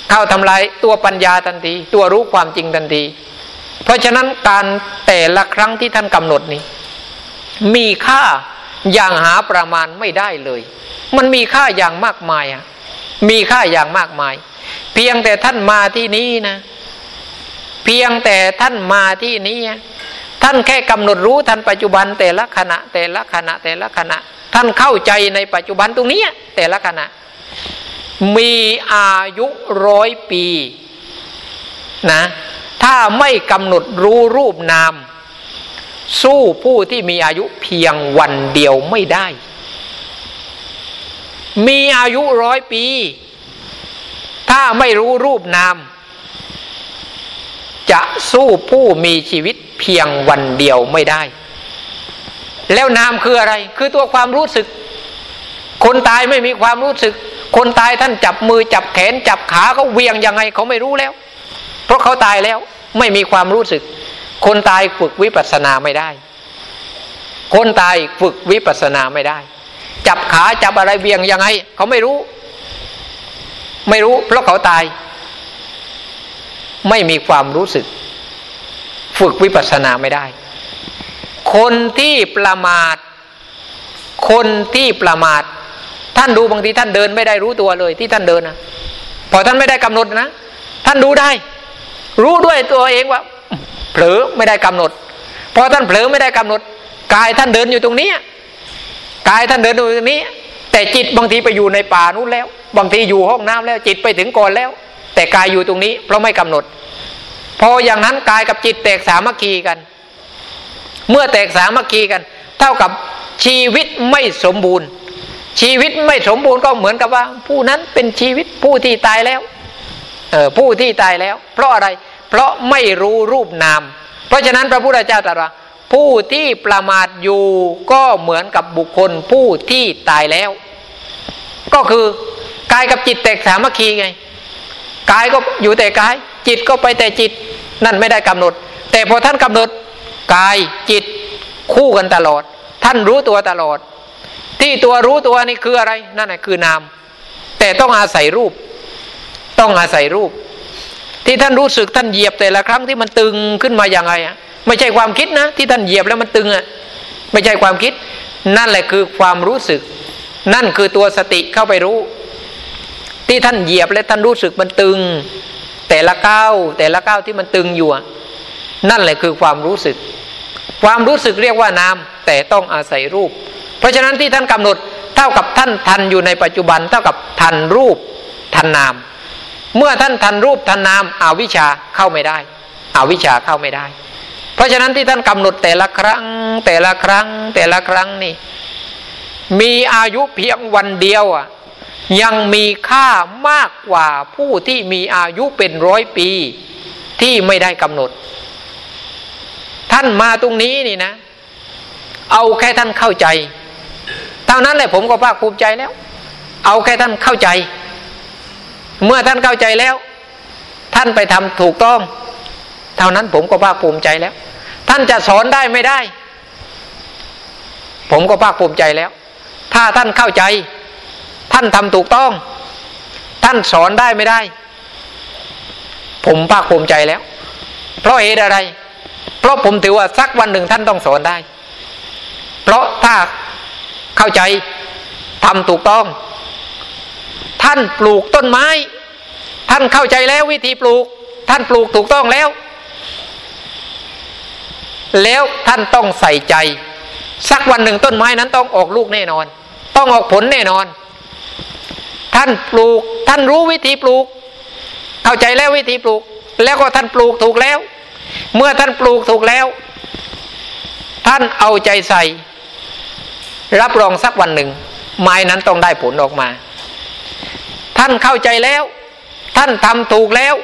เข้าทำลายตัวปัญญาทันที ตัวรู้ความจริงทันที เพราะฉะนั้นการแต่ละครั้งที่ท่านกำหนดนี้ มีค่าอย่างหาประมาณไม่ได้เลย มันมีค่าอย่างมากมายอะมีค่าอย่างมากมาย เพียงแต่ท่านมาที่นี้นะ เพียงแต่ท่านมาที่นี้ ท่านแค่กำหนดรู้ท่านปัจจุบันแต่ละขณะแต่ละขณะแต่ละขณะ ท่านเข้าใจในปัจจุบันตรงนี้แต่ละขณะ มีอายุร้อยปีนะถ้าไม่กำหนดรู้รูปนาม สู้ผู้ที่มีอายุเพียงวันเดียวไม่ได้ มีอายุร้อยปี ถ้าไม่รู้รูปนาม จะสู้ผู้มีชีวิต เพียงวันเดียวไม่ได้ แล้วนามคืออะไร คือตัวความรู้สึก คนตายไม่มีความรู้สึก คนตายท่านจับมือจับแขนจับขาเขาเวียงยังไงเขาไม่รู้แล้ว เพราะเขาตายแล้วไม่มีความรู้สึก คนตายฝึกวิปัสสนาไม่ได้ คนตายฝึกวิปัสสนาไม่ได้ จับขาจับอะไรเวียงยังไงเขาไม่รู้ ไม่รู้ เพราะเขาตาย ไม่มีความรู้สึก ฝึกวิปัสสนาไม่ได้ คนที่ประมาท คนที่ประมาท ท่านดูบางทีท่านเดินไม่ได้รู้ตัวเลยที่ท่านเดินนะพอท่านไม่ได้กำหนดนะ ท่านดูได้ รู้ด้วยตัวเองว่าเผลอไม่ได้กำหนดพอท่านเผลอไม่ได้กำหนดกายท่านเดินอยู่ตรงนี้กายท่านเดินอยู่ตรงนี้ แต่จิตบางทีไปอยู่ในป่านู้นแล้ว บางทีอยู่ห้องน้ำแล้วจิตไปถึงก่อนแล้ว แต่กายอยู่ตรงนี้ เพราะไม่กำหนด พออย่างนั้นกายกับจิตแตกสามัคคีกัน เมื่อแตกสามัคคีกัน เท่ากับชีวิตไม่สมบูรณ์ ชีวิตไม่สมบูรณ์ก็เหมือนกับว่า ผู้นั้นเป็นชีวิตผู้ที่ตายแล้วเออผู้ที่ตายแล้ว เพราะอะไร เพราะไม่รู้รูปนาม เพราะฉะนั้นพระพุทธเจ้าตรัสว่าผู้ที่ประมาทอยู่ก็เหมือนกับบุคคลผู้ที่ตายแล้ว ก็คือกายกับจิตแตกสามัคคีไงกายก็อยู่แต่กาย จิตก็ไปแต่จิตนั่นไม่ได้กำหนด แต่พอท่านกำหนดกายจิตคู่กันตลอด ท่านรู้ตัวตลอด ที่ตัวรู้ตัวนี่คืออะไรนั่นแหละคือนาม แต่ต้องอาศัยรูป ต้องอาศัยรูป ที่ท่านรู้สึกท่านเหยียบแต่ละครั้งที่มันตึงขึ้นมาอย่างไรอะไม่ใช่ความคิดนะ ที่ท่านเหยียบแล้วมันตึงอะไม่ใช่ความคิด นั่นแหละคือความรู้สึก นั่นคือตัวสติเข้าไปรู้ ที่ท่านเหยียบและท่านรู้สึกมันตึง แต่ละก้าวแต่ละก้าวที่มันตึงอยู่นั่นแหละคือความรู้สึก ความรู้สึกเรียกว่านามแต่ต้องอาศัยรูป เพราะฉะนั้นที่ท่านกำหนดเท่ากับท่านทันอยู่ในปัจจุบัน เท่ากับทันรูปทันนาม เมื่อท่านทันรูปทันนามอาวิชาเข้าไม่ได้อาวิชาเข้าไม่ได้ เพราะฉะนั้นที่ท่านกำหนดแต่ละครั้ง แต่ละครั้ง แต่ละครั้งนี่มีอายุเพียงวันเดียวอะ ยังมีค่ามากกว่าผู้ที่มีอายุเป็นร้อยปีที่ไม่ได้กำหนด ท่านมาตรงนี้นี่นะ เอาแค่ท่านเข้าใจ เท่านั้นแหละผมก็ภาคภูมิใจแล้ว เอาแค่ท่านเข้าใจ เมื่อท่านเข้าใจแล้ว ท่านไปทำถูกต้อง เท่านั้นผมก็ภาคภูมิใจแล้ว ท่านจะสอนได้ไม่ได้ ผมก็ภาคภูมิใจแล้ว ถ้าท่านเข้าใจ ท่านทำถูกต้อง ท่านสอนได้ไม่ได้ ผมภาคภูมิใจแล้ว เพราะเหตุอะไร เพราะผมถือว่าสักวันหนึ่งท่านต้องสอนได้ เพราะถ้าเข้าใจทำถูกต้อง ท่านปลูกต้นไม้ ท่านเข้าใจแล้ววิธีปลูก ท่านปลูกถูกต้องแล้ว แล้วท่านต้องใส่ใจ สักวันหนึ่งต้นไม้นั้นต้องออกลูกแน่นอน ต้องออกผลแน่นอน ท่านปลูก ท่านรู้วิธีปลูก เข้าใจแล้ววิธีปลูก แล้วก็ท่านปลูกถูกแล้ว เมื่อท่านปลูกถูกแล้ว ท่านเอาใจใส่ รับรองสักวันหนึ่ง ไม้นั้นต้องได้ผลออกมา ท่านเข้าใจแล้ว ท่านทำถูกแล้ว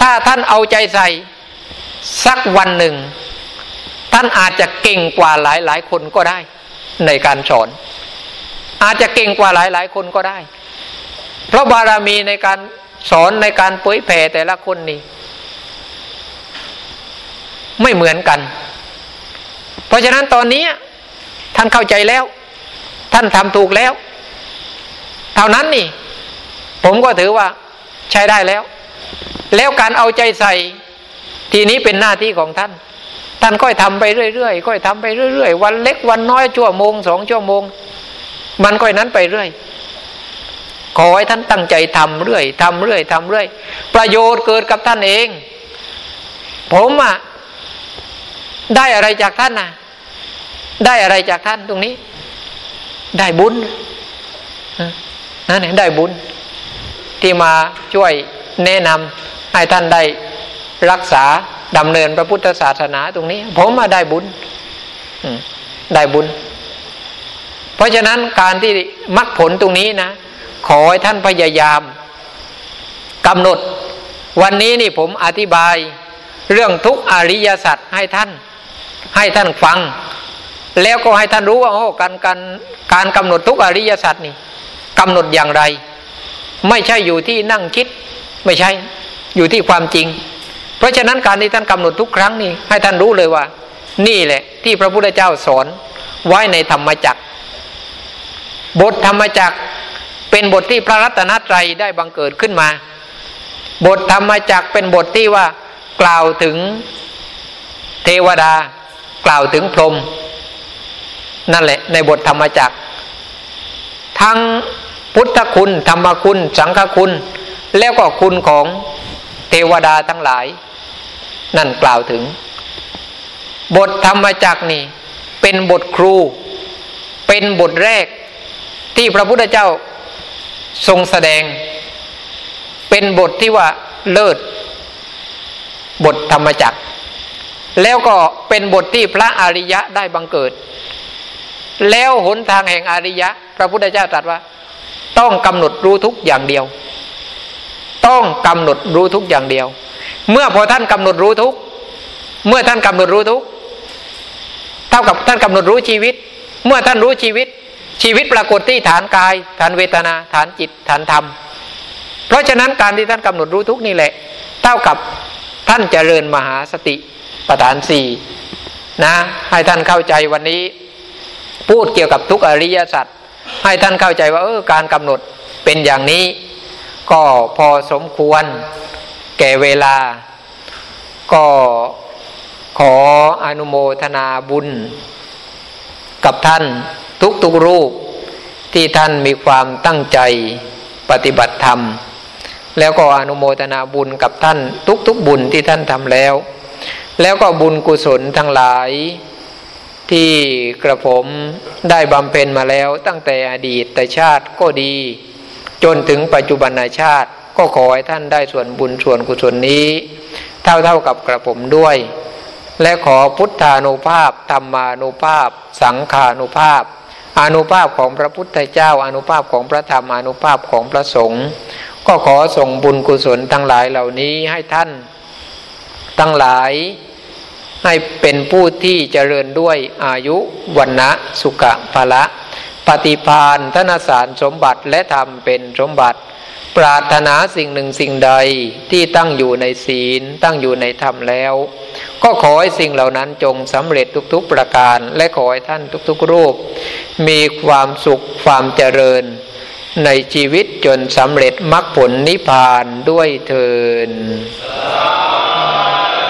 ถ้าท่านเอาใจใส่ สักวันหนึ่ง ท่านอาจจะเก่งกว่าหลายหลายคนก็ได้ในการสอน อาจจะเก่งกว่าหลายหลายคนก็ได้ เพราะบารมีในการสอนในการเผยแผ่แต่ละคนนี่ ไม่เหมือนกัน เพราะฉะนั้นตอนนี้ท่านเข้าใจแล้ว ท่านทำถูกแล้ว เท่านั้นนี่ ผมก็ถือว่าใช้ได้แล้ว แล้วการเอาใจใส่ ทีนี้เป็นหน้าที่ของท่าน ท่านค่อยทำไปเรื่อยๆค่อยทำไปเรื่อยๆวันเล็กวันน้อยชั่วโมงสองชั่วโมง มันค่อยนั้นไปเรื่อย ขอให้ท่านตั้งใจทำเรื่อยทำเรื่อยทำเรื่อย ประโยชน์เกิดกับท่านเอง ผมอะได้อะไรจากท่านนะได้อะไรจากท่านตรงนี้ ได้บุญนั่นเองได้บุญ ที่มาช่วยแนะนำให้ท่านได้รักษาดำเนินพระพุทธศาสนาตรงนี้ ผมมาได้บุญได้บุญ เพราะฉะนั้นการที่มรรคผลตรงนี้นะ ขอให้ท่านพยายามกำหนด วันนี้นี่ผมอธิบาย เรื่องทุกอริยสัจให้ท่าน ให้ท่านฟัง แล้วก็ให้ท่านรู้ว่าโอ้การการการกำหนดทุกอริยสัจนี่กำหนดอย่างไร ไม่ใช่อยู่ที่นั่งคิด ไม่ใช่อยู่ที่ความจริง เพราะฉะนั้นการที่ท่านกำหนดทุกครั้งนี่ให้ท่านรู้เลยว่า นี่แหละ ที่พระพุทธเจ้าสอนไว้ในธรรมจักร บทธรรมจักเป็นบทที่พระรัตนตรัยได้บังเกิดขึ้นมา บทธรรมจักเป็นบทที่ว่ากล่าวถึงเทวดา กล่าวถึงพรหมนั่นแหละ ในบทธรรมจักทั้งพุทธคุณ ธรรมคุณ สังฆคุณ แล้วก็คุณของเทวดาทั้งหลาย นั่นกล่าวถึง บทธรรมจักนี่ เป็นบทครู เป็นบทแรก ที่พระพุทธเจ้าทรงแสดง เป็นบทที่ว่าเลิศ บทธรรมจักร แล้วก็เป็นบทที่พระอริยะได้บังเกิด แล้วหนทางแห่งอริยะ พระพุทธเจ้าตรัสว่า ต้องกำหนดรู้ทุกอย่างเดียว ต้องกำหนดรู้ทุกอย่างเดียว เมื่อพอท่านกำหนดรู้ทุกเมื่อท่านกำหนดรู้ทุกเท่ากับท่านกำหนดรู้ชีวิต เมื่อท่านรู้ชีวิต ชีวิตปรากฏที่ฐานกาย ฐานเวทนา ฐานจิต ฐานธรรม เพราะฉะนั้นการที่ท่านกำหนดรู้ทุกนี่แหละ เท่ากับท่านเจริญมหาสติประธานสี่นะ ให้ท่านเข้าใจวันนี้ พูดเกี่ยวกับทุกอริยสัจให้ท่านเข้าใจว่าเออการกำหนดเป็นอย่างนี้ ก็พอสมควรแก่เวลา ก็ขออนุโมทนาบุญ กับท่านทุกทุกรูปที่ท่านมีความตั้งใจปฏิบัติธรรม แล้วก็อนุโมทนาบุญกับท่านทุกทุกบุญที่ท่านทำแล้ว แล้วก็บุญกุศลทั้งหลาย ที่กระผมได้บำเพ็ญมาแล้วตั้งแต่อดีตแต่ชาติก็ดี จนถึงปัจจุบันชาติก็ขอให้ท่านได้ส่วนบุญส่วนกุศลนี้ เท่าเท่ากับกระผมด้วย และขอพุทธานุภาพธรรมานุภาพ สังขานุภาพอนุภาพของพระพุทธเจ้าอนุภาพของพระธรรมอนุภาพของพระสงฆ์ก็ขอส่งบุญกุศลทั้งหลายเหล่านี้ให้ท่าน ทั้งหลายให้เป็นผู้ที่เจริญด้วยอายุวันนะสุขภละ ปฏิพานธนสารสมบัติและธรรมเป็นสมบัติ ปรารถนาสิ่งหนึ่งสิ่งใดที่ตั้งอยู่ในศีล ตั้งอยู่ในธรรมแล้ว ก็ขอให้สิ่งเหล่านั้นจงสำเร็จทุกๆประการ และขอให้ท่านทุกๆรูป มีความสุขความเจริญ ในชีวิตจนสำเร็จมรรคผลนิพพานด้วยเทิน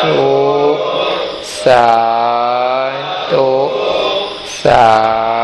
ทุสาธุสา